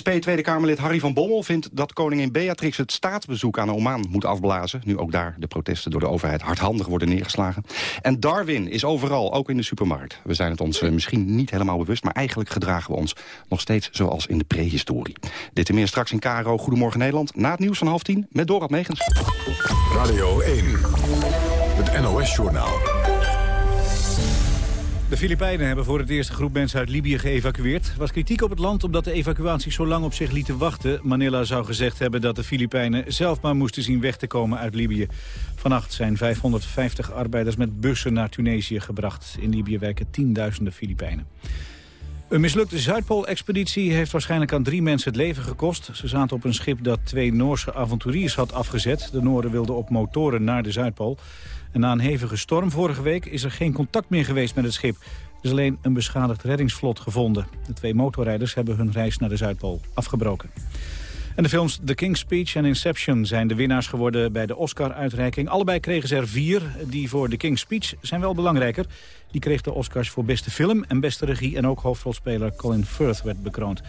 SP Tweede Kamerlid Harry van Bommel vindt dat koningin Beatrix het staatsbezoek aan Oman moet afblazen. Nu ook daar de protesten door de overheid hardhandig worden neergeslagen. En Darwin is overal, ook in de supermarkt. We zijn het ons uh, misschien niet helemaal bewust... maar eigenlijk gedragen we ons nog steeds zoals in de prehistorie. Dit en meer straks in Caro. Goedemorgen Nederland. Na het nieuws van half tien met Dorad Megens. Radio 1, het NOS-journaal. De Filipijnen hebben voor het eerst een groep mensen uit Libië geëvacueerd. Er was kritiek op het land omdat de evacuatie zo lang op zich lieten wachten. Manila zou gezegd hebben dat de Filipijnen zelf maar moesten zien weg te komen uit Libië. Vannacht zijn 550 arbeiders met bussen naar Tunesië gebracht. In Libië werken tienduizenden Filipijnen. Een mislukte Zuidpool-expeditie heeft waarschijnlijk aan drie mensen het leven gekost. Ze zaten op een schip dat twee Noorse avonturiers had afgezet. De Nooren wilden op motoren naar de Zuidpool. En na een hevige storm vorige week is er geen contact meer geweest met het schip. Er is alleen een beschadigd reddingsvlot gevonden. De twee motorrijders hebben hun reis naar de Zuidpool afgebroken. En de films The King's Speech en Inception zijn de winnaars geworden bij de Oscar-uitreiking. Allebei kregen ze er vier. Die voor The King's Speech zijn wel belangrijker. Die kreeg de Oscars voor beste film en beste regie. En ook hoofdrolspeler Colin Firth werd bekroond.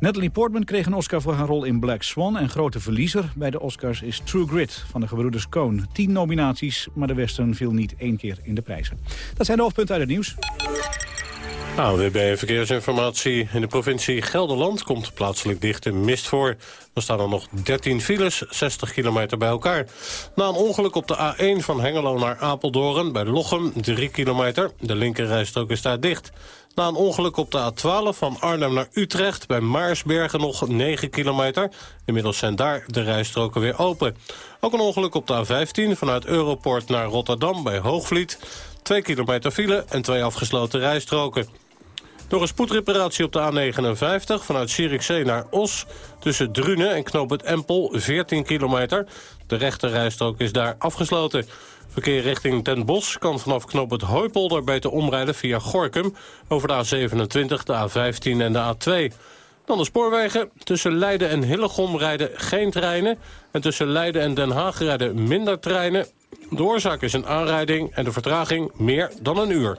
Natalie Portman kreeg een Oscar voor haar rol in Black Swan. En grote verliezer bij de Oscars is True Grit van de gebroeders Coen. Tien nominaties, maar de western viel niet één keer in de prijzen. Dat zijn de hoofdpunten uit het nieuws. ANWB Verkeersinformatie. In de provincie Gelderland komt plaatselijk dichte mist voor. Er staan er nog 13 files, 60 kilometer bij elkaar. Na een ongeluk op de A1 van Hengelo naar Apeldoorn bij Lochem, 3 kilometer. De linkerrijstrook is daar dicht. Na een ongeluk op de A12 van Arnhem naar Utrecht... bij Maarsbergen nog 9 kilometer. Inmiddels zijn daar de rijstroken weer open. Ook een ongeluk op de A15 vanuit Europort naar Rotterdam bij Hoogvliet. 2 kilometer file en twee afgesloten rijstroken. Door een spoedreparatie op de A59 vanuit Zierikzee naar Os... tussen Drunen en Knoop het Empel, 14 kilometer. De rechterrijstrook is daar afgesloten. Verkeer richting Den Bosch kan vanaf Knoop het Hooipolder beter omrijden via Gorkum... over de A27, de A15 en de A2. Dan de spoorwegen. Tussen Leiden en Hillegom rijden geen treinen. En tussen Leiden en Den Haag rijden minder treinen. De oorzaak is een aanrijding en de vertraging meer dan een uur.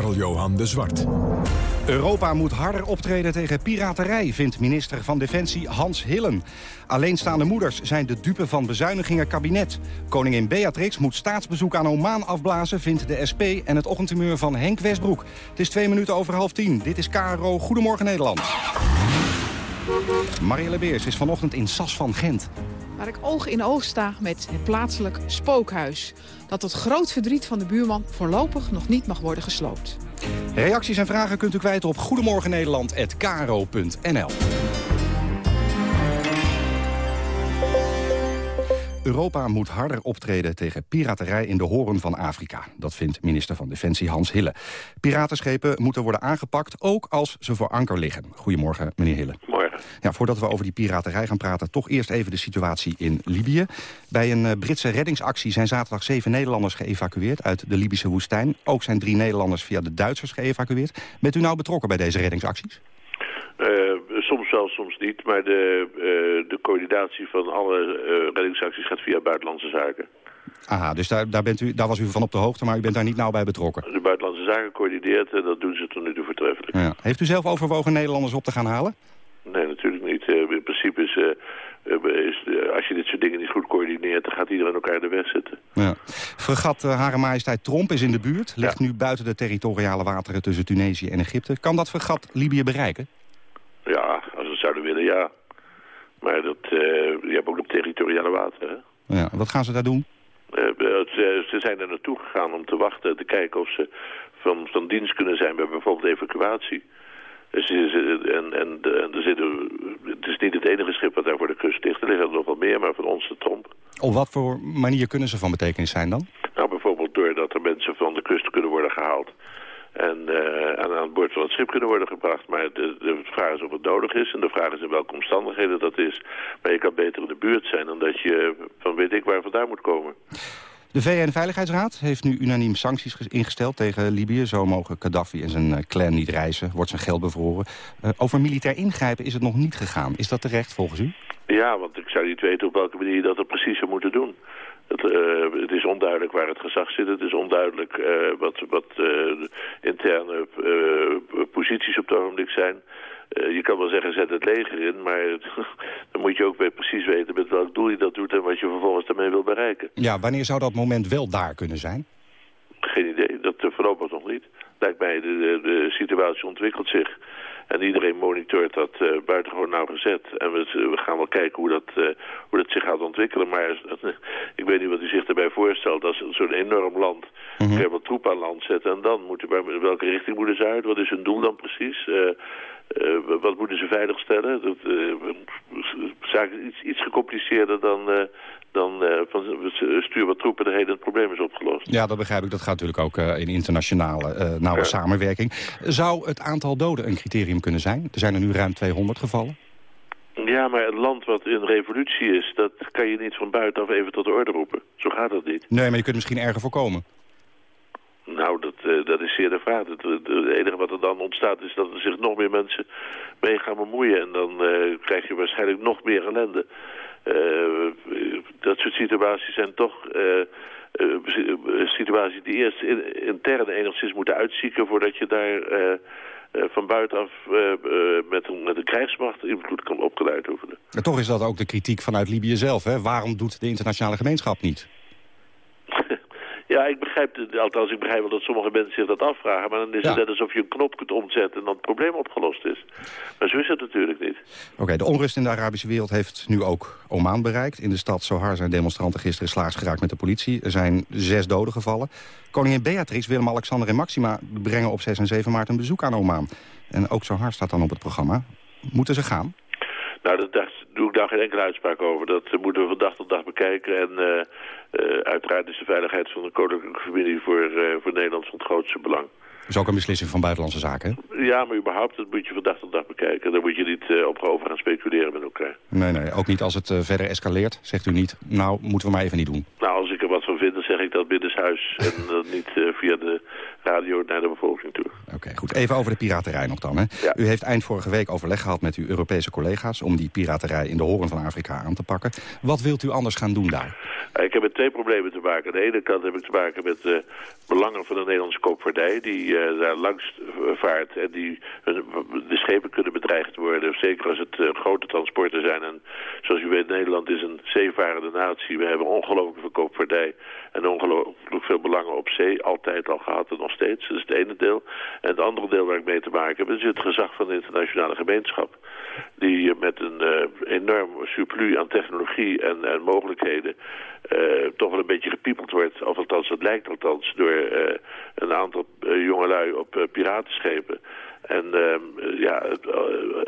Karl-Johan de Zwart. Europa moet harder optreden tegen piraterij, vindt minister van Defensie Hans Hillen. Alleenstaande moeders zijn de dupe van bezuinigingen kabinet. Koningin Beatrix moet staatsbezoek aan Oman afblazen, vindt de SP en het ochtendtumeur van Henk Westbroek. Het is twee minuten over half tien. Dit is KRO Goedemorgen Nederland. Marielle Beers is vanochtend in Sas van Gent. Waar ik oog in oog sta met het plaatselijk spookhuis. Dat tot groot verdriet van de buurman voorlopig nog niet mag worden gesloopt. Reacties en vragen kunt u kwijt op goedemorgennederland.kro.nl. Europa moet harder optreden tegen piraterij in de horen van Afrika. Dat vindt minister van Defensie Hans Hille. Piratenschepen moeten worden aangepakt, ook als ze voor anker liggen. Goedemorgen, meneer Hille. Morgen. Ja, voordat we over die piraterij gaan praten, toch eerst even de situatie in Libië. Bij een uh, Britse reddingsactie zijn zaterdag zeven Nederlanders geëvacueerd uit de Libische woestijn. Ook zijn drie Nederlanders via de Duitsers geëvacueerd. Bent u nou betrokken bij deze reddingsacties? Uh, soms wel, soms niet. Maar de, uh, de coördinatie van alle uh, reddingsacties gaat via Buitenlandse Zaken. Aha, dus daar, daar, bent u, daar was u van op de hoogte, maar u bent daar niet nauw bij betrokken? De Buitenlandse Zaken coördineert en dat doen ze tot nu toe voortreffelijk. Ja. Heeft u zelf overwogen Nederlanders op te gaan halen? Nee, natuurlijk niet. in principe is... Is, als je dit soort dingen niet goed coördineert, dan gaat iedereen elkaar de weg zetten. Ja. Fregat Hare Majesteit Tromp is in de buurt. Ligt ja. nu buiten de territoriale wateren tussen Tunesië en Egypte. Kan dat fregat Libië bereiken? Ja, als we het zouden willen, ja. Maar dat, uh, je hebt ook nog territoriale wateren. Ja, wat gaan ze daar doen? Uh, ze, ze zijn er naartoe gegaan om te wachten, te kijken of ze van, van dienst kunnen zijn bij bijvoorbeeld evacuatie. Dus, en, en, en er zitten, het is niet het enige schip wat daar voor de kust ligt. Er liggen er nog wel meer, maar van ons de tromp. Op wat voor manier kunnen ze van betekenis zijn dan? Nou, bijvoorbeeld doordat er mensen van de kust kunnen worden gehaald. En uh, aan, aan boord van het schip kunnen worden gebracht. Maar de, de vraag is of het nodig is en de vraag is in welke omstandigheden dat is. Maar je kan beter in de buurt zijn dan dat je van weet ik waar vandaan moet komen. De VN-veiligheidsraad heeft nu unaniem sancties ingesteld tegen Libië. Zo mogen Gaddafi en zijn clan niet reizen, wordt zijn geld bevroren. Uh, over militair ingrijpen is het nog niet gegaan. Is dat terecht volgens u? Ja, want ik zou niet weten op welke manier je dat er precies zou moeten doen. Het, uh, het, is onduidelijk waar het gezag zit. Het is onduidelijk uh, wat, wat interne posities op het ogenblik zijn. Je kan wel zeggen, zet het leger in, maar dan moet je ook weer precies weten met welk doel je dat doet en wat je vervolgens daarmee wil bereiken. Ja, wanneer zou dat moment wel daar kunnen zijn? Geen idee, dat uh, voorlopig nog niet. Lijkt mij, de, de, de situatie ontwikkelt zich. En iedereen monitort dat uh, buitengewoon nauwgezet. En we, we, gaan wel kijken hoe dat, uh, hoe dat zich gaat ontwikkelen. Maar uh, ik weet niet wat u zich daarbij voorstelt. Als zo'n enorm land, mm -hmm. wat troep aan land zetten. En dan moeten we, welke richting moeten ze uit? Wat is hun doel dan precies? wat moeten ze veiligstellen? Dat zaken iets, iets gecompliceerder dan, dan uh, van stuur wat troepen erheen en het probleem is opgelost. Ja, dat begrijp ik. Dat gaat natuurlijk ook uh, in internationale uh, nauwe ja. samenwerking. Zou het aantal doden een criterium kunnen zijn? Er zijn er nu ruim 200 gevallen. Ja, maar een land wat in revolutie is, dat kan je niet van buitenaf even tot de orde roepen. Zo gaat dat niet. Nee, maar je kunt misschien erger voorkomen. Nou, dat, dat is zeer de vraag. Het, het, enige wat er dan ontstaat is dat er zich nog meer mensen mee gaan bemoeien. En dan krijg je waarschijnlijk nog meer ellende. Uh, dat soort situaties zijn toch uh, uh, situaties die eerst in, intern enigszins moeten uitzieken voordat je daar van buitenaf met, een, krijgsmacht invloed kan op kan uitoefenen. Maar toch is dat ook de kritiek vanuit Libië zelf. Hè? Waarom doet de internationale gemeenschap niet? Ja, ik begrijp, althans ik begrijp wel dat sommige mensen zich dat afvragen. Maar dan is ja. het net alsof je een knop kunt omzetten en dan het probleem opgelost is. Maar zo is het natuurlijk niet. Oké, okay, de onrust in de Arabische wereld heeft nu ook Oman bereikt. In de stad Sohar zijn demonstranten gisteren slaags geraakt met de politie. Er zijn zes doden gevallen. Koningin Beatrix, Willem-Alexander en Maxima brengen op 6 en 7 maart een bezoek aan Oman. En ook Sohar staat dan op het programma. Moeten ze gaan? Nou, dat, daar doe ik daar geen enkele uitspraak over. Dat moeten we van dag tot dag bekijken. En uh, uh, uiteraard is de veiligheid van de koninklijke familie voor, voor Nederland van het grootste belang. Dat is ook een beslissing van buitenlandse zaken, hè? Ja, maar überhaupt, dat moet je van dag tot dag bekijken. Daar moet je niet uh, op over gaan speculeren met elkaar. Nee, nee, ook niet als het uh, verder escaleert. Zegt u niet, nou, moeten we maar even niet doen. Nou, als ik er wat van vind, zeg ik dat binnenshuis. en uh, niet via de radio naar de bevolking toe. Oké, okay, goed. Even over de piraterij nog dan, hè? Ja. U heeft eind vorige week overleg gehad met uw Europese collega's... om die piraterij in de horen van Afrika aan te pakken. Wat wilt u anders gaan doen daar? Ik heb met twee problemen te maken. Aan de ene kant heb ik te maken met de belangen van de Nederlandse koopvaardij... die uh, daar langs vaart en die de schepen kunnen bedreigd worden. Zeker als het uh, grote transporten zijn. En zoals u weet, Nederland is een zeevarende natie. We hebben ongelooflijk veel koopvaardij en ongelooflijk veel belangen op zee. Altijd al gehad en nog steeds. Dat is het ene deel. En het andere deel waar ik mee te maken heb... is het gezag van de internationale gemeenschap. Die uh, met een uh, enorm surplus aan technologie en, en mogelijkheden... Uh, toch wel een beetje gepiepeld wordt, of althans het lijkt althans, door een aantal jongelui op piratenschepen. En ja,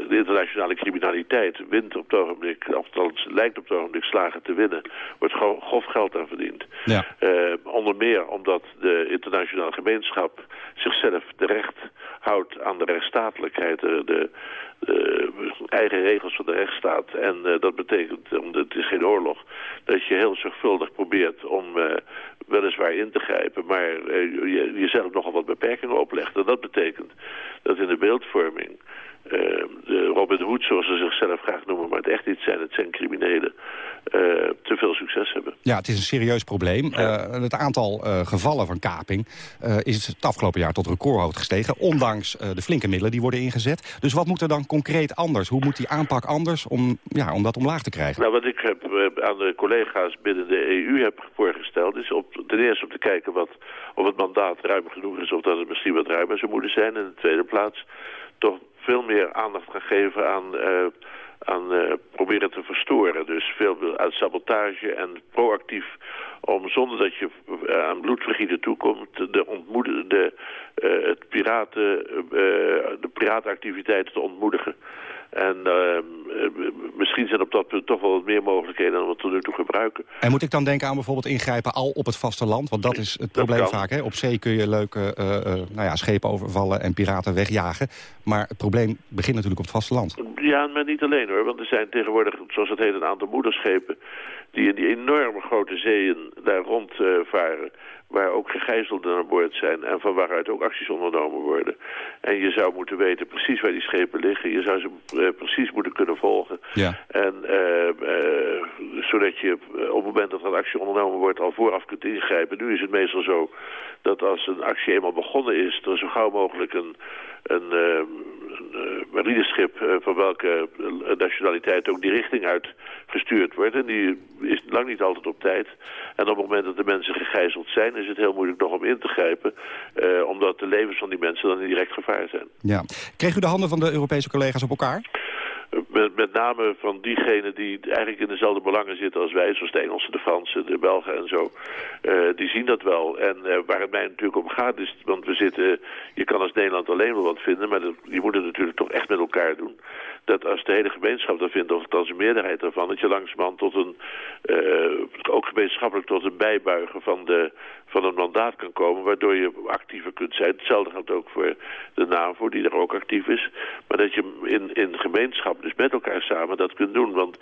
de internationale criminaliteit wint op het ogenblik, althans lijkt op het ogenblik slagen te winnen, wordt grof geld aan verdiend. Ja. onder meer omdat de internationale gemeenschap zichzelf de recht houdt aan de rechtsstatelijkheid, de, de uh, eigen regels van de rechtsstaat. En uh, dat betekent, omdat het is geen oorlog, dat je heel zorgvuldig probeert om weliswaar in te grijpen, maar je, jezelf nogal wat beperkingen oplegt. En dat betekent dat in de beeldvorming de Robin Hood, zoals ze zichzelf graag noemen, maar het echt niet zijn, het zijn criminelen, uh, te veel succes hebben. Ja, het is een serieus probleem. Ja. Uh, het aantal uh, gevallen van kaping is het afgelopen jaar tot recordhoogte gestegen, ondanks de flinke middelen die worden ingezet. Dus wat moet er dan concreet anders? Hoe moet die aanpak anders om, ja, om dat omlaag te krijgen? Nou, wat ik heb, aan de collega's binnen de EU heb voorgesteld, is op, ten eerste om te kijken wat, of het mandaat ruim genoeg is, of dat het misschien wat ruimer zou moeten zijn. En in de tweede plaats toch veel meer aandacht gaan geven aan, uh, aan uh, proberen te verstoren. Dus veel aan sabotage en proactief om zonder dat je aan bloedvergieten toekomt de, ontmoeden, de, het piraten, de piratenactiviteiten te ontmoedigen. En uh, misschien zijn op dat punt toch wel wat meer mogelijkheden dan we tot nu toe gebruiken. En moet ik dan denken aan bijvoorbeeld ingrijpen al op het vasteland? Want dat is het probleem vaak. Hè? Op zee kun je leuke uh, uh, nou ja, schepen overvallen en piraten wegjagen. Maar het probleem begint natuurlijk op het vasteland. Ja, maar niet alleen hoor. Want er zijn tegenwoordig, zoals het heet, een aantal moederschepen... die in die enorme grote zeeën daar rondvaren waar ook gegijzelden aan boord zijn en van waaruit ook acties ondernomen worden. En je zou moeten weten precies waar die schepen liggen. Je zou ze uh, precies moeten kunnen volgen. Ja. En uh, uh, zodat je op het moment dat er een actie ondernomen wordt al vooraf kunt ingrijpen. Nu is het meestal zo dat als een actie eenmaal begonnen is, er zo gauw mogelijk een, een, een marineschip uh, van welke nationaliteit ook die richting uit gestuurd wordt. En die is lang niet altijd op tijd. En op het moment dat de mensen gegijzeld zijn, is het heel moeilijk nog om in te grijpen. omdat de levens van die mensen dan in direct gevaar zijn. Ja. Kreeg u de handen van de Europese collega's op elkaar? Met, name van diegenen die eigenlijk in dezelfde belangen zitten als wij, zoals de Engelsen, de Fransen, de Belgen en zo. Uh, die zien dat wel. En uh, waar het mij natuurlijk om gaat is, want we zitten, je kan als Nederland alleen wel wat vinden, maar je moet het natuurlijk toch echt met elkaar doen. Dat als de hele gemeenschap dat vindt, of althans een meerderheid daarvan, dat je langzamerhand tot een, uh, ook gemeenschappelijk tot een bijbuigen van de van een mandaat kan komen... waardoor je actiever kunt zijn. Hetzelfde geldt ook voor de NAVO, die er ook actief is. Maar dat je in, in gemeenschap, dus met elkaar samen, dat kunt doen. Want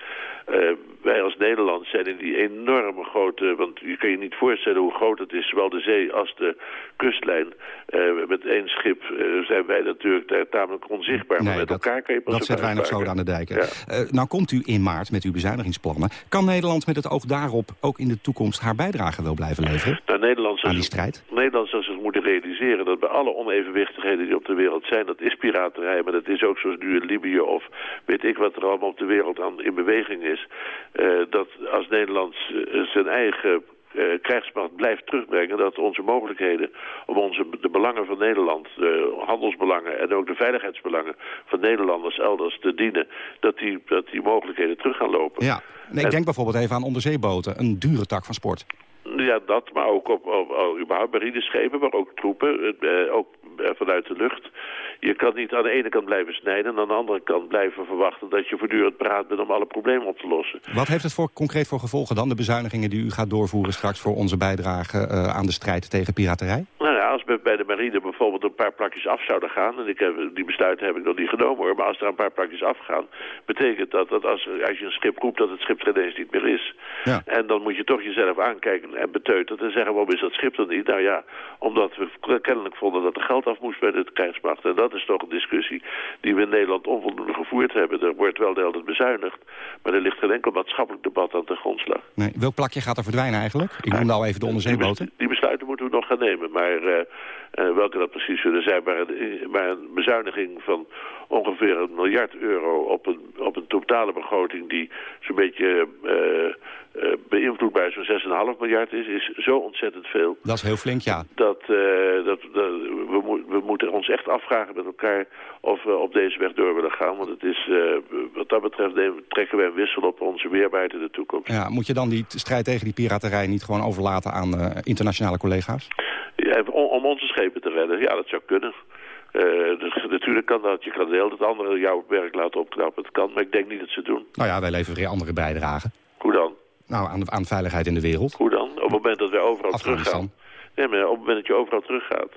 uh, wij als Nederland zijn in die enorme grote... want je kan je niet voorstellen hoe groot het is, zowel de zee als de kustlijn. Uh, met één schip zijn wij natuurlijk daar tamelijk onzichtbaar. Nee, maar met dat, elkaar kan je pas zet weinig zoden aan de dijken. Ja. nou komt u in maart met uw bezuinigingsplannen. Kan Nederland met het oog daarop ook in de toekomst haar bijdrage wel blijven leveren? Nou, Nederland aan die strijd? Nederland zou zich moeten realiseren dat bij alle onevenwichtigheden die op de wereld zijn... dat is piraterij, maar dat is ook zoals nu in Libië of weet ik wat er allemaal op de wereld aan in beweging is... Uh, dat als Nederland uh, zijn eigen uh, krijgsmacht blijft terugbrengen... dat onze mogelijkheden om onze, de belangen van Nederland, de handelsbelangen... en ook de veiligheidsbelangen van Nederlanders elders te dienen... dat die, dat die mogelijkheden terug gaan lopen. Ja, nee, ik en, denk bijvoorbeeld even aan onderzeeboten. Een dure tak van sport. Ja, dat, maar ook op, op, op überhaupt marineschepen, maar ook troepen, eh, ook vanuit de lucht. Je kan niet aan de ene kant blijven snijden en aan de andere kant blijven verwachten dat je voortdurend praat bent om alle problemen op te lossen. Wat heeft het voor, concreet voor gevolgen dan, de bezuinigingen die u gaat doorvoeren straks voor onze bijdrage uh, aan de strijd tegen piraterij? Nou ja, als we bij de marine bijvoorbeeld een paar plakjes af zouden gaan, en ik heb, die besluiten heb ik nog niet genomen hoor, maar als er een paar plakjes afgaan, betekent dat dat als, als je een schip roept dat het schip er ineens niet meer is. Ja. En dan moet je toch jezelf aankijken en beteuteren en zeggen waarom is dat schip dan niet? Nou ja, omdat we kennelijk vonden dat er geld af moest bij de krijgsmacht. En dat is toch een discussie die we in Nederland onvoldoende gevoerd hebben. Er wordt wel de hele tijd bezuinigd, maar er ligt geen enkel maatschappelijk debat aan de grondslag. Nee, welk plakje gaat er verdwijnen eigenlijk? Ik noemde al even de onderzeeboten. Die, die besluiten moeten we nog gaan nemen, maar uh, uh, welke dat precies zullen zijn. Maar een, maar een bezuiniging van ongeveer een miljard euro op een, op een totale begroting die zo'n beetje uh, uh, beïnvloedbaar zo'n 6,5 miljard is, is zo ontzettend veel. Dat is heel flink, ja. Dat, uh, dat, dat we, mo we, moeten ons echt afvragen met elkaar of we op deze weg door willen gaan. Want het is, wat dat betreft nemen, trekken wij een wissel op onze weerbaarheid in de toekomst. Ja, moet je dan die strijd tegen die piraterij niet gewoon overlaten aan internationale collega's? Ja, om, om onze schepen te redden, ja, dat zou kunnen. Uh, dus, natuurlijk kan dat. Je kan de hele andere jouw werk laten opknappen. Het kan, maar ik denk niet dat ze het doen. Nou ja, wij leveren weer andere bijdragen. Hoe dan? Nou, aan de, aan veiligheid in de wereld. Hoe dan? Op het moment dat wij overal teruggaan. Nee, maar op het moment dat je overal teruggaat...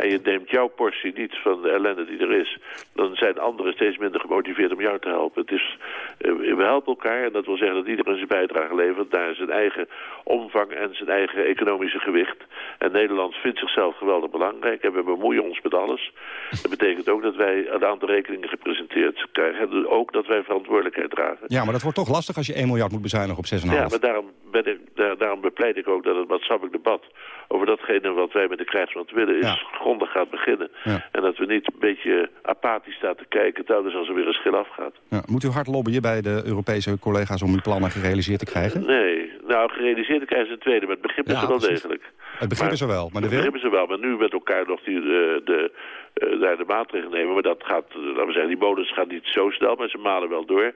en je neemt jouw portie niet van de ellende die er is... dan zijn anderen steeds minder gemotiveerd om jou te helpen. Het is, uh, we helpen elkaar en dat wil zeggen dat iedereen zijn bijdrage levert... naar zijn eigen omvang en zijn eigen economische gewicht. En Nederland vindt zichzelf geweldig belangrijk... en we bemoeien ons met alles. Dat betekent ook dat wij een aantal rekeningen gepresenteerd krijgen... en ook dat wij verantwoordelijkheid dragen. Ja, maar dat wordt toch lastig als je 1 miljard moet bezuinigen op 6,5. Ja, maar daarom, ben ik, daar, daarom bepleit ik ook dat het maatschappelijk debat... over datgene wat wij met de krijgsmacht willen is ja. grondig gaat beginnen. Ja. En dat we niet een beetje apathisch staan te kijken... telkens als er weer een schil afgaat. Ja, moet u hard lobbyen bij de Europese collega's om uw plannen gerealiseerd te krijgen? Nee, nou gerealiseerd krijgen is een tweede, maar het begrip is er wel precies. degelijk. Het begrip maar, is er wel, maar de wil? Het begrip is er wel, maar nu met elkaar nog die, de, de, uh, daar de maatregelen nemen. Maar dat gaat, laten we zeggen, die modus gaat niet zo snel, maar ze malen wel door.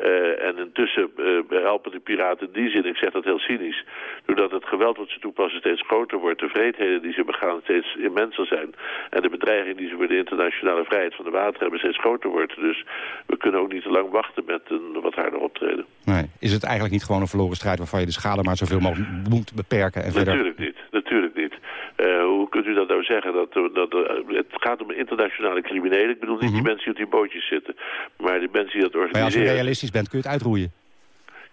Uh, en intussen uh, helpen de piraten in die zin, ik zeg dat heel cynisch, doordat het geweld wat ze toepassen steeds groter wordt, de vreedheden die ze begaan steeds immenser zijn en de bedreiging die ze voor de internationale vrijheid van de water hebben steeds groter wordt. Dus we kunnen ook niet te lang wachten met een wat harder optreden. Nee. Is het eigenlijk niet gewoon een verloren strijd waarvan je de schade maar zoveel mogelijk moet beperken? En Natuurlijk niet, natuurlijk niet. Uh, hoe kunt u dat nou zeggen? Dat, dat, dat, het gaat om internationale criminelen. Ik bedoel niet mm -hmm. die mensen die op die bootjes zitten, maar die mensen die dat organiseren. Maar als je realistisch bent, kun je het uitroeien.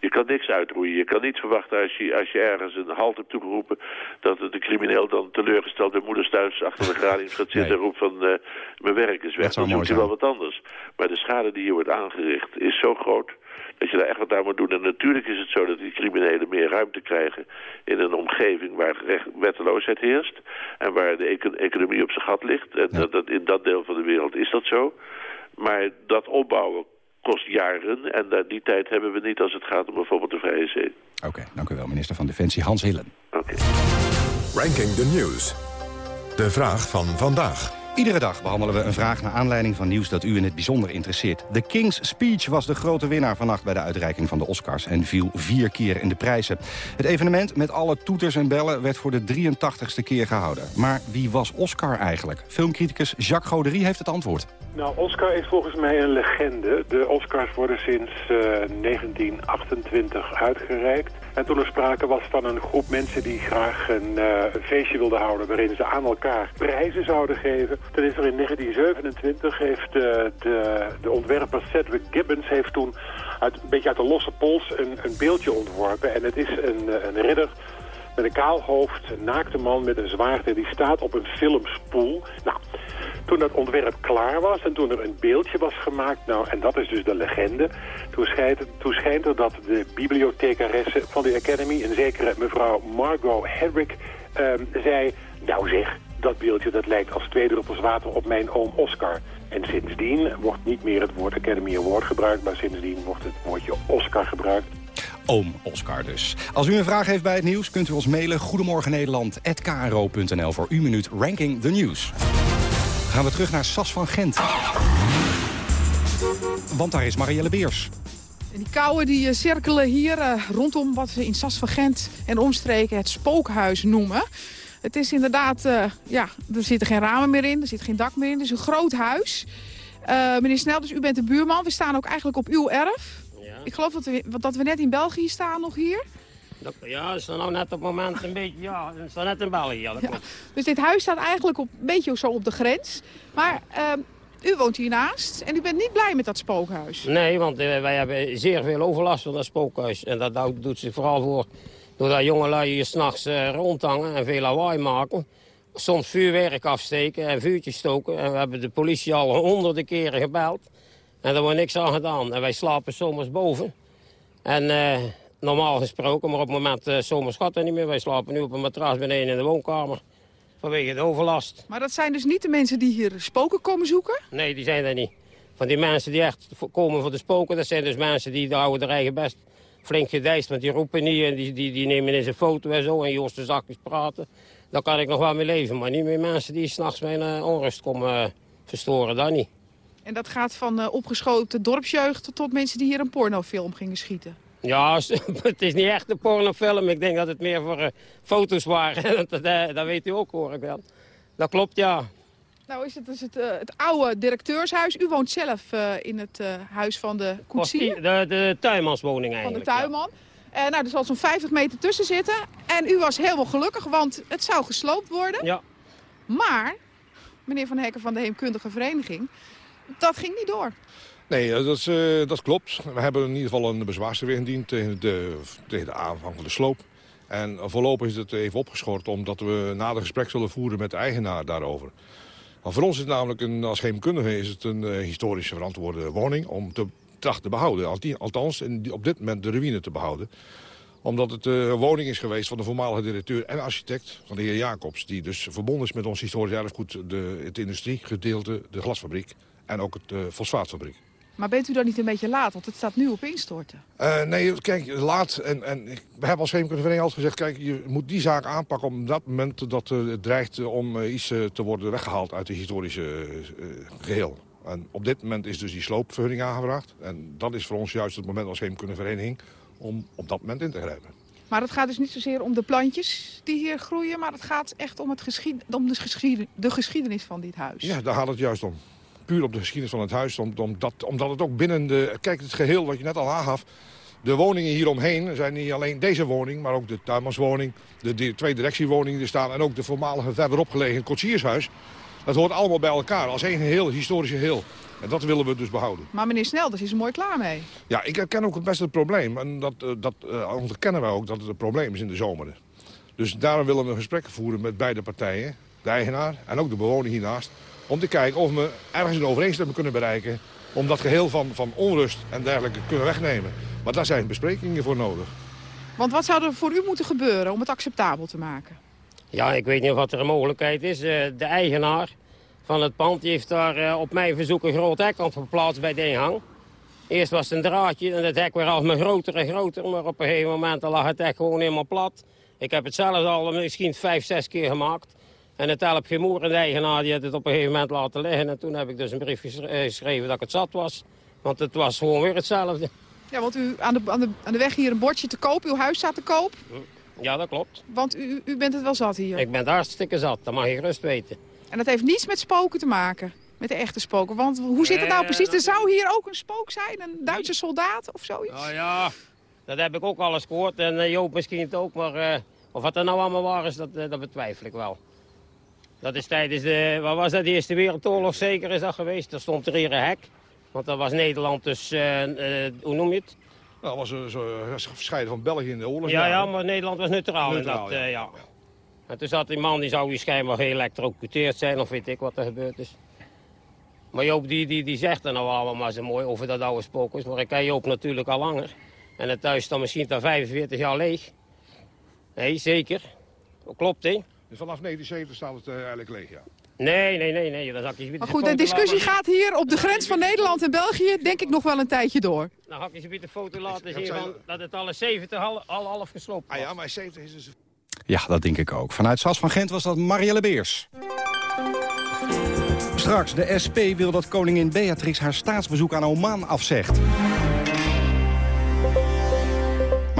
Je kan niks uitroeien. Je kan niet verwachten als je, als je ergens een halt hebt toegeroepen... dat de crimineel dan teleurgesteld bij moeders thuis achter de graniums gaat zitten... Nee. en roept van uh, mijn werk is weg. Dan zoekt hij wel wat anders. Maar de schade die hier wordt aangericht is zo groot dat je daar echt wat aan moet doen. En natuurlijk is het zo dat die criminelen meer ruimte krijgen... in een omgeving waar recht, wetteloosheid heerst... en waar de econ economie op zijn gat ligt. En ja. dat, dat, in dat deel van de wereld is dat zo. Maar dat opbouwen kost jaren en uh, die tijd hebben we niet als het gaat om bijvoorbeeld de Vrije Zee. Oké, dank u wel, minister van Defensie Hans Hillen. Oké. Ranking the News. De vraag van vandaag. Iedere dag behandelen we een vraag naar aanleiding van nieuws dat u in het bijzonder interesseert. The King's Speech was de grote winnaar vannacht bij de uitreiking van de Oscars... en viel vier keer in de prijzen. Het evenement met alle toeters en bellen werd voor de 83ste keer gehouden. Maar wie was Oscar eigenlijk? Filmcriticus Jacques Goderie heeft het antwoord. Nou, Oscar is volgens mij een legende. De Oscars worden sinds uh, 1928 uitgereikt. En toen er sprake was van een groep mensen die graag een, een, feestje wilden houden... waarin ze aan elkaar prijzen zouden geven. Toen is er in 1927 heeft uh, de, de ontwerper Cedric Gibbons... heeft toen uit, een beetje uit de losse pols een, een beeldje ontworpen. En het is een, een ridder met een kaal hoofd, een naakte man met een zwaard... en die staat op een filmspoel. Nou... Toen dat ontwerp klaar was en toen er een beeldje was gemaakt, nou, en dat is dus de legende, toen schijnt, toen schijnt er dat de bibliothecaresse van de Academy, een zekere mevrouw Margot Hedrick, um, zei, nou zeg, dat beeldje dat lijkt als twee druppels water op mijn oom Oscar. En sindsdien wordt niet meer het woord Academy Award gebruikt, maar sindsdien wordt het woordje Oscar gebruikt. Oom Oscar dus. Als u een vraag heeft bij het nieuws, kunt u ons mailen... Goedemorgen Nederland@kro.nl voor uw minuut Ranking the News gaan we terug naar Sas van Gent. Want daar is Marielle Beers. Die kouwen die uh, cirkelen hier uh, rondom wat we in Sas van Gent en omstreken het spookhuis noemen. Het is inderdaad, uh, ja, er zitten geen ramen meer in, er zit geen dak meer in. Het is een groot huis. meneer Snel, dus u bent de buurman. We staan ook eigenlijk op uw erf. Ik geloof dat we, dat we net in België staan nog hier. Ja, is nou net op het moment een beetje, ja, is net in België, ja, ja. Dus dit huis staat eigenlijk op, een beetje zo op de grens. Maar uh, u woont hiernaast en u bent niet blij met dat spookhuis. Nee, want uh, wij hebben zeer veel overlast van dat spookhuis. En dat doet zich vooral voor doordat jongelui hier s'nachts uh, rondhangen en veel lawaai maken. Soms vuurwerk afsteken en vuurtjes stoken. En we hebben de politie al honderden keren gebeld. En er wordt niks aan gedaan. En wij slapen zomers boven. En uh, normaal gesproken, maar op het moment uh, zomers gaat niet meer. Wij slapen nu op een matras beneden in de woonkamer. Vanwege de overlast. Maar dat zijn dus niet de mensen die hier spoken komen zoeken? Nee, die zijn er niet. Van die mensen die echt komen voor de spoken, dat zijn dus mensen die houden er eigen best flink gedijst. Want die roepen niet en die, die, die nemen in zijn foto en zo en Joost de zakjes praten. Daar kan ik nog wel mee leven. Maar niet meer mensen die s'nachts mijn uh, onrust komen verstoren, dat niet. En dat gaat van uh, opgeschoten dorpsjeugd tot mensen die hier een pornofilm gingen schieten? Ja, het is niet echt een pornofilm. Ik denk dat het meer voor uh, foto's waren. dat, uh, dat weet u ook, hoor ik wel. Dat klopt, ja. Nou is het dus het, uh, het oude directeurshuis. U woont zelf in het huis van de koetsier. De, de tuinmanswoning eigenlijk. Van de tuinman. Ja. nou, er zal zo'n 50 meter tussen zitten. En u was helemaal gelukkig, want het zou gesloopt worden. Ja. Maar, meneer Van Hekken van de Heemkundige Vereniging, dat ging niet door. Nee, dat, is, uh, dat klopt. We hebben in ieder geval een bezwaarster ingediend tegen de, tegen de aanvang van de sloop. En voorlopig is het even opgeschort omdat we nader gesprek zullen voeren met de eigenaar daarover. Maar voor ons is het namelijk, een, als heemkundige, is het een uh, historische verantwoorde woning om te trachten te behouden. Althans, in, op dit moment de ruïne te behouden omdat het uh, woning is geweest van de voormalige directeur en architect van de heer Jacobs. Die dus verbonden is met ons historisch erfgoed, de, het industriegedeelte, de glasfabriek en ook het uh, fosfaatfabriek. Maar bent u dan niet een beetje laat? Want het staat nu op instorten. Uh, nee, kijk, laat. En, en we hebben als Vereniging altijd gezegd... kijk, je moet die zaak aanpakken op dat moment dat uh, het dreigt om uh, iets te worden weggehaald uit het historische geheel. En op dit moment is dus die sloopvergunning aangevraagd. En dat is voor ons juist het moment als Vereniging om op dat moment in te grijpen. Maar het gaat dus niet zozeer om de plantjes die hier groeien... maar het gaat echt om, het geschied, om de, geschied, de geschiedenis van dit huis. Ja, daar gaat het juist om puur op de geschiedenis van het huis. Omdat, omdat het ook binnen de... Kijk, het geheel wat je net al aangaf. De woningen hieromheen zijn niet alleen deze woning... maar ook de tuinmanswoning, de, de twee directiewoningen die staan... en ook de voormalige verderop gelegen koetsiershuis. Dat hoort allemaal bij elkaar als één heel historisch geheel. En dat willen we dus behouden. Maar meneer Snel, daar is er mooi klaar mee. Ja, ik herken ook het best het probleem. En dat, eh, dat uh, onderkennen wij ook dat het een probleem is in de zomeren. Dus daarom willen we gesprekken voeren met beide partijen. De eigenaar en ook de bewoner hiernaast om te kijken of we ergens een overeenstemming kunnen bereiken... om dat geheel van, van onrust en dergelijke kunnen wegnemen. Maar daar zijn besprekingen voor nodig. Want wat zou er voor u moeten gebeuren om het acceptabel te maken? Ja, ik weet niet of er een mogelijkheid is. Eh, de eigenaar van het pand. Die heeft daar eh, op mijn verzoek een groot hek geplaatst bij de ingang. Eerst was het een draadje en het hek werd alsmaar groter en groter. Maar op een gegeven moment lag het hek gewoon helemaal plat. Ik heb het zelf al misschien vijf, zes keer gemaakt. En het helpt geen moer en de eigenaar die had het op een gegeven moment laten liggen. En toen heb ik dus een brief geschreven dat ik het zat was. Want het was gewoon weer hetzelfde. Ja, want u aan de, aan, de, aan de weg hier een bordje te koop. Uw huis staat te koop. Ja, dat klopt. Want u, u bent het wel zat hier. Ik ben het hartstikke zat, dat mag je gerust weten. En dat heeft niets met spoken te maken. Met de echte spoken. Want hoe zit het nou precies? Er zou hier ook een spook zijn. Een Duitse soldaat of zoiets. Nou ja, dat heb ik ook alles gehoord. En uh, Joop misschien het ook. Maar uh, of wat er nou allemaal waar is, dat, uh, dat betwijfel ik wel. Dat is tijdens de, wat was dat, de Eerste Wereldoorlog zeker is dat geweest. Er stond er hier een hek. Want dat was Nederland dus, hoe noem je het? Nou, dat was een zo, verscheiden van België in de oorlog. Ja, ja, maar Nederland was neutraal, neutraal in dat, ja. ja. En toen zat die man, die zou hier schijnbaar geëlectrocuteerd zijn of weet ik wat er gebeurd is. Maar Joop die, die, die zegt er nou allemaal maar zo mooi over dat oude spook is. Maar ik ken Joop natuurlijk al langer. En het thuis staat misschien al 45 jaar leeg. Nee, zeker. Dat klopt, hè? Dus vanaf 1970 staat het uh, eigenlijk leeg, ja? Nee, nee, nee, nee. Dat maar goed, de discussie gaat hier op de grens van Nederland en België denk ik nog wel een tijdje door. Dan ga ik je een foto laten zien van dat het alle 70 al, al half gesloopt was. Ah ja, maar 70 is dus... Ja, dat denk ik ook. Vanuit Sas van Gent was dat Marielle Beers. Straks, de SP wil dat koningin Beatrix haar staatsbezoek aan Oman afzegt.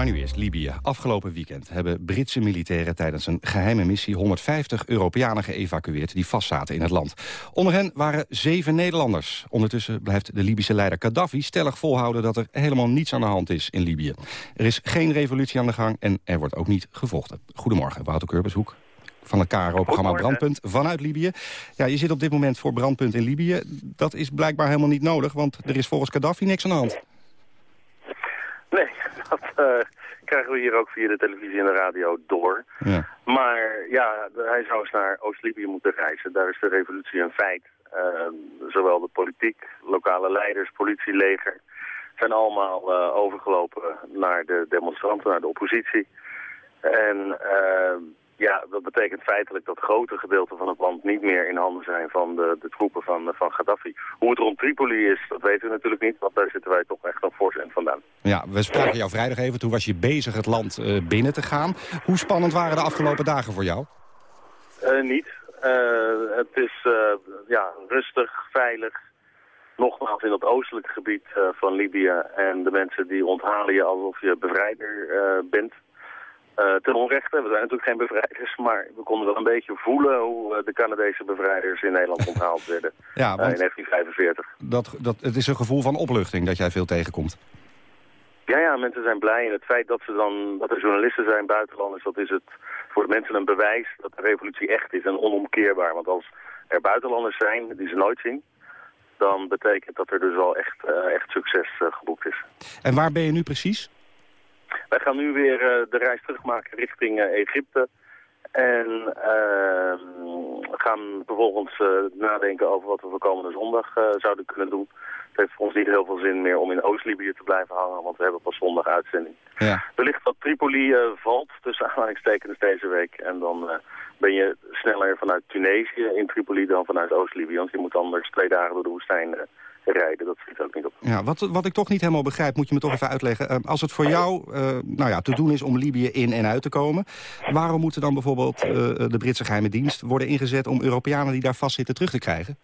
Maar nu eerst Libië. Afgelopen weekend hebben Britse militairen tijdens een geheime missie 150 Europeanen geëvacueerd die vastzaten in het land. Onder hen waren zeven Nederlanders. Ondertussen blijft de Libische leider Gaddafi stellig volhouden dat er helemaal niets aan de hand is in Libië. Er is geen revolutie aan de gang en er wordt ook niet gevochten. Goedemorgen, Wouter Kurbershoek van het KRO-programma Brandpunt vanuit Libië. Ja, je zit op dit moment voor Brandpunt in Libië. Dat is blijkbaar helemaal niet nodig, want er is volgens Gaddafi niks aan de hand. Nee, dat uh, krijgen we hier ook via de televisie en de radio door. Ja. Maar ja, hij zou eens naar Oost-Libië moeten reizen. Daar is de revolutie een feit. Uh, zowel de politiek, lokale leiders, politie, leger... zijn allemaal uh, overgelopen naar de demonstranten, naar de oppositie. En ja, dat betekent feitelijk dat grote gedeelten van het land niet meer in handen zijn van de, de troepen van, van Gaddafi. Hoe het rond Tripoli is, dat weten we natuurlijk niet, want daar zitten wij toch echt een fors end vandaan. Ja, we spraken jou vrijdag even, toen was je bezig het land uh, binnen te gaan. Hoe spannend waren de afgelopen dagen voor jou? Uh, niet. Uh, het is ja, rustig, veilig. Nogmaals in het oostelijke gebied van Libië en de mensen die onthalen je alsof je bevrijder bent. Uh, ten onrechte, we zijn natuurlijk geen bevrijders, maar we konden wel een beetje voelen hoe uh, de Canadese bevrijders in Nederland onthaald werden ja, uh, in 1945. Dat, dat, het is een gevoel van opluchting dat jij veel tegenkomt. Ja, ja, mensen zijn blij en het feit dat, ze dan, dat er journalisten zijn, buitenlanders, dat is het voor de mensen een bewijs dat de revolutie echt is en onomkeerbaar. Want als er buitenlanders zijn die ze nooit zien, dan betekent dat er dus wel echt, echt succes geboekt is. En waar ben je nu precies? Wij gaan nu weer uh, de reis terugmaken richting uh, Egypte. En uh, gaan vervolgens nadenken over wat we voor komende zondag zouden kunnen doen. Het heeft voor ons niet heel veel zin meer om in Oost-Libië te blijven hangen, want we hebben pas zondag uitzending. Ja. Wellicht dat Tripoli valt, tussen aanhalingstekens deze week. En dan ben je sneller vanuit Tunesië in Tripoli dan vanuit Oost-Libië. Want je moet anders twee dagen door de woestijn rijden. Dat schiet ook niet op. Ja, wat, wat ik toch niet helemaal begrijp, moet je me toch even uitleggen. Uh, als het voor jou uh, nou ja, te doen is om Libië in en uit te komen... waarom moeten dan bijvoorbeeld uh, de Britse geheime dienst worden ingezet... om Europeanen die daar vastzitten terug te krijgen?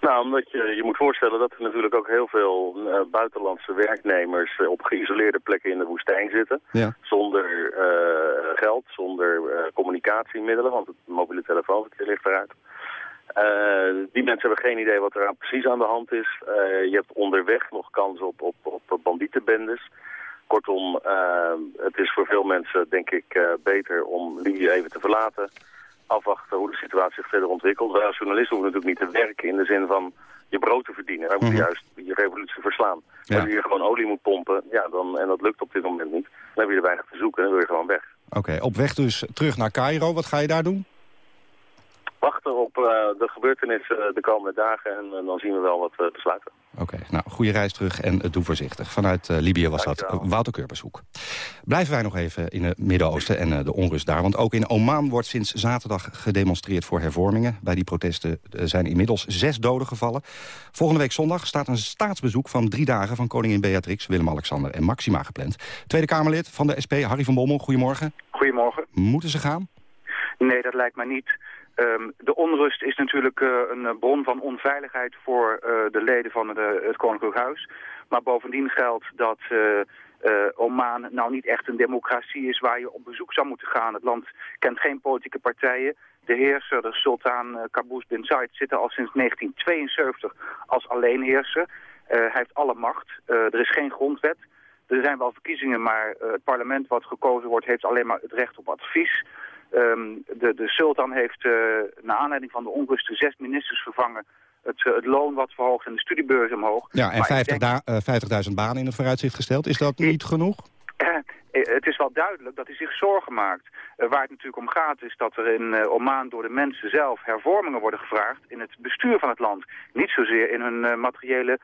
Nou, omdat je je moet voorstellen dat er natuurlijk ook heel veel uh, buitenlandse werknemers uh, op geïsoleerde plekken in de woestijn zitten. Ja. Zonder uh, geld, zonder communicatiemiddelen, want het mobiele telefoonverkeer ligt eruit. Uh, die mensen hebben geen idee wat er aan precies aan de hand is. Uh, je hebt onderweg nog kans op, op, op bandietenbendes. Kortom, uh, het is voor veel mensen denk ik beter om Libië even te verlaten. Afwachten hoe de situatie zich verder ontwikkelt. Wij als journalisten hoeven natuurlijk niet te werken in de zin van je brood te verdienen. Wij moeten mm -hmm. juist je revolutie verslaan. Ja. Als je hier gewoon olie moet pompen, ja, dan, en dat lukt op dit moment niet, dan heb je er weinig te zoeken en dan wil je gewoon weg. Oké, okay, op weg dus terug naar Cairo. Wat ga je daar doen? Wachten op de gebeurtenissen de komende dagen en dan zien we wel wat we besluiten. Oké, nou, goede reis terug en doe voorzichtig. Vanuit Libië was dat Wouter Kurpershoek. Blijven wij nog even in het Midden-Oosten en de onrust daar. Want ook in Oman wordt sinds zaterdag gedemonstreerd voor hervormingen. Bij die protesten zijn inmiddels zes doden gevallen. Volgende week zondag staat een staatsbezoek van drie dagen... van koningin Beatrix, Willem-Alexander en Maxima gepland. Tweede Kamerlid van de SP, Harry van Bommel, goedemorgen. Goedemorgen. Moeten ze gaan? Nee, dat lijkt mij niet. Um, de onrust is natuurlijk uh, een bron van onveiligheid voor uh, de leden van de, het Koninklijk Huis. Maar bovendien geldt dat uh, Oman nou niet echt een democratie is waar je op bezoek zou moeten gaan. Het land kent geen politieke partijen. De heerser, de sultan Qaboos bin Said, zit er al sinds 1972 als alleenheerser. hij heeft alle macht. er is geen grondwet. Er zijn wel verkiezingen, maar het parlement wat gekozen wordt heeft alleen maar het recht op advies. Um, de, de sultan heeft uh, naar aanleiding van de onrust zes ministers vervangen. Het, uh, het, loon wat verhoogd en de studiebeurs omhoog. Ja, en 50.000 denk... 50 banen in het vooruitzicht gesteld. Is dat niet genoeg? Het is wel duidelijk dat hij zich zorgen maakt. Uh, waar het natuurlijk om gaat is dat er in uh, Oman door de mensen zelf hervormingen worden gevraagd in het bestuur van het land. Niet zozeer in hun, uh, materiële,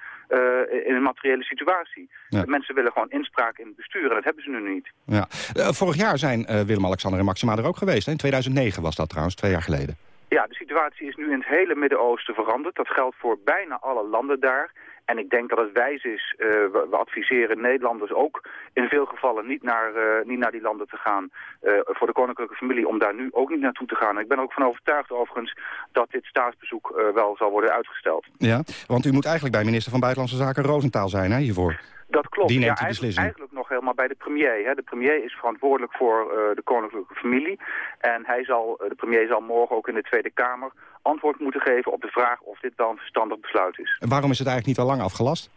in hun materiële situatie. Ja. Mensen willen gewoon inspraak in het bestuur en dat hebben ze nu niet. Ja. vorig jaar zijn Willem-Alexander en Maxima er ook geweest. Hè? In 2009 was dat trouwens, twee jaar geleden. Ja, de situatie is nu in het hele Midden-Oosten veranderd. Dat geldt voor bijna alle landen daar. En ik denk dat het wijs is, uh, we, adviseren Nederlanders ook in veel gevallen niet naar, uh, niet naar die landen te gaan. Uh, voor de koninklijke familie om daar nu ook niet naartoe te gaan. ik ben ook van overtuigd overigens dat dit staatsbezoek wel zal worden uitgesteld. Ja, want u moet eigenlijk bij minister van Buitenlandse Zaken Roosentaal zijn hè, hiervoor. Dat klopt. Die neemt ja, eigenlijk, eigenlijk, nog helemaal bij de premier. Hè. De premier is verantwoordelijk voor uh, de koninklijke familie. En hij zal, uh, de premier zal morgen ook in de Tweede Kamer antwoord moeten geven op de vraag of dit wel een verstandig besluit is. En waarom is het eigenlijk niet al lang afgelast?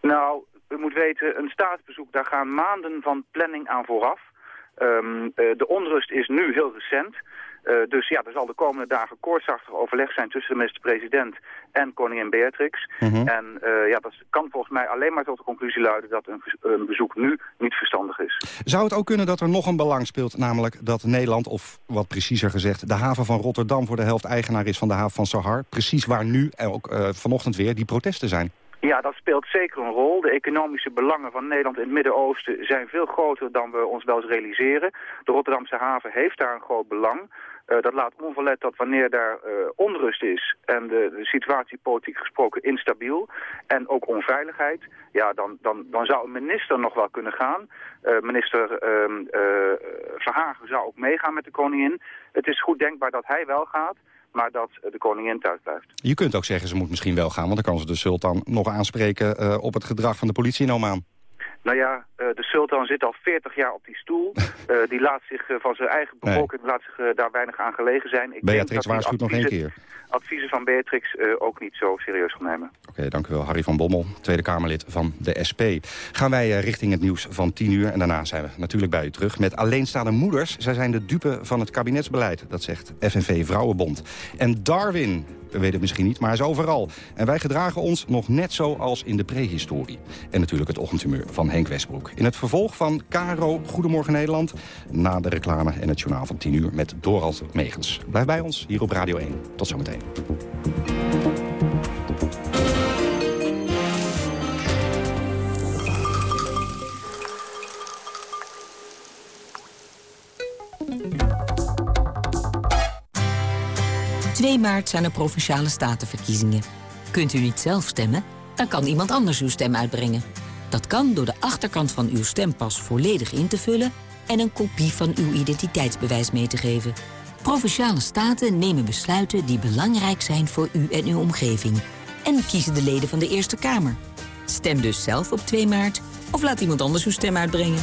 Nou, u moet weten, een staatsbezoek, daar gaan maanden van planning aan vooraf. Um, uh, de onrust is nu heel recent. Uh, dus ja, er zal de komende dagen koortsachtig overleg zijn tussen de minister-president en koningin Beatrix. Mm -hmm. En uh, ja, dat kan volgens mij alleen maar tot de conclusie luiden dat een, een, bezoek nu niet verstandig is. Zou het ook kunnen dat er nog een belang speelt, namelijk dat Nederland, of wat preciezer gezegd, de haven van Rotterdam voor de helft eigenaar is van de haven van Sahar? Precies waar nu, en ook uh, vanochtend weer, die protesten zijn. Ja, dat speelt zeker een rol. De economische belangen van Nederland in het Midden-Oosten zijn veel groter dan we ons wel eens realiseren. De Rotterdamse haven heeft daar een groot belang. Uh, dat laat onverlet dat wanneer daar uh, onrust is en de, de, situatie politiek gesproken instabiel en ook onveiligheid, ja, dan, dan, dan zou een minister nog wel kunnen gaan. Uh, minister Verhagen zou ook meegaan met de koningin. Het is goed denkbaar dat hij wel gaat maar dat de koningin thuis blijft. Je kunt ook zeggen, ze moet misschien wel gaan... want dan kan ze de sultan nog aanspreken op het gedrag van de politie in Oman. Nou ja, uh, de sultan zit al 40 jaar op die stoel. Uh, die laat zich uh, van zijn eigen bevolking nee. laat zich, daar weinig aan gelegen zijn. Ik Beatrix waarschuwt nog één keer. Adviezen van Beatrix ook niet zo serieus gaan nemen. Oké, okay, dank u wel. Harry van Bommel, Tweede Kamerlid van de SP. Gaan wij richting het nieuws van 10 uur. En daarna zijn we natuurlijk bij u terug met alleenstaande moeders. Zij zijn de dupe van het kabinetsbeleid, dat zegt FNV Vrouwenbond. En Darwin, we weten het misschien niet, maar hij is overal. En wij gedragen ons nog net zo als in de prehistorie. En natuurlijk het ochtendhumeur van Henk Westbroek. In het vervolg van Caro Goedemorgen Nederland. Na de reclame en het journaal van 10 uur met Dorald Megens. Blijf bij ons hier op Radio 1. Tot zometeen. ...2 maart zijn er Provinciale Statenverkiezingen. Kunt u niet zelf stemmen? Dan kan iemand anders uw stem uitbrengen. Dat kan door de achterkant van uw stempas volledig in te vullen... en een kopie van uw identiteitsbewijs mee te geven. Provinciale staten nemen besluiten die belangrijk zijn voor u en uw omgeving. En kiezen de leden van de Eerste Kamer. Stem dus zelf op 2 maart of laat iemand anders uw stem uitbrengen.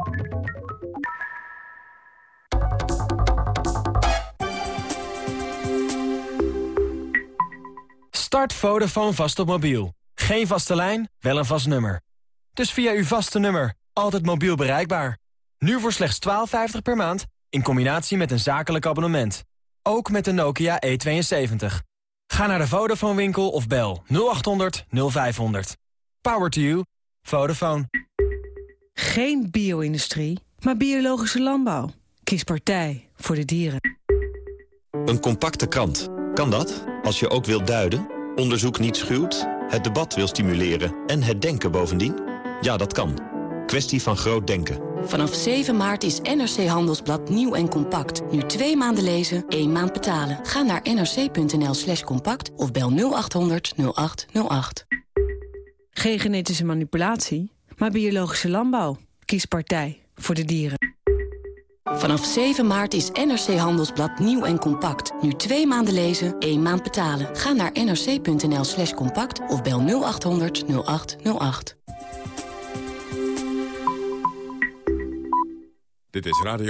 Start Vodafone vast op mobiel. Geen vaste lijn, wel een vast nummer. Dus via uw vaste nummer, altijd mobiel bereikbaar. Nu voor slechts 12,50 per maand, in combinatie met een zakelijk abonnement. Ook met de Nokia E72. Ga naar de Vodafone winkel of bel 0800 0500. Power to you. Vodafone. Geen bio-industrie, maar biologische landbouw. Kies partij voor de dieren. Een compacte krant. Kan dat? Als je ook wilt duiden, onderzoek niet schuwt, het debat wil stimuleren en het denken bovendien? Ja, dat kan. Kwestie van groot denken. Vanaf 7 maart is NRC Handelsblad nieuw en compact. Nu twee maanden lezen, één maand betalen. Ga naar nrc.nl slash compact of bel 0800 0808. Geen genetische manipulatie, maar biologische landbouw. Kies partij voor de dieren. Vanaf 7 maart is NRC Handelsblad nieuw en compact. Nu twee maanden lezen, één maand betalen. Ga naar nrc.nl slash compact of bel 0800 0808. Dit is Radio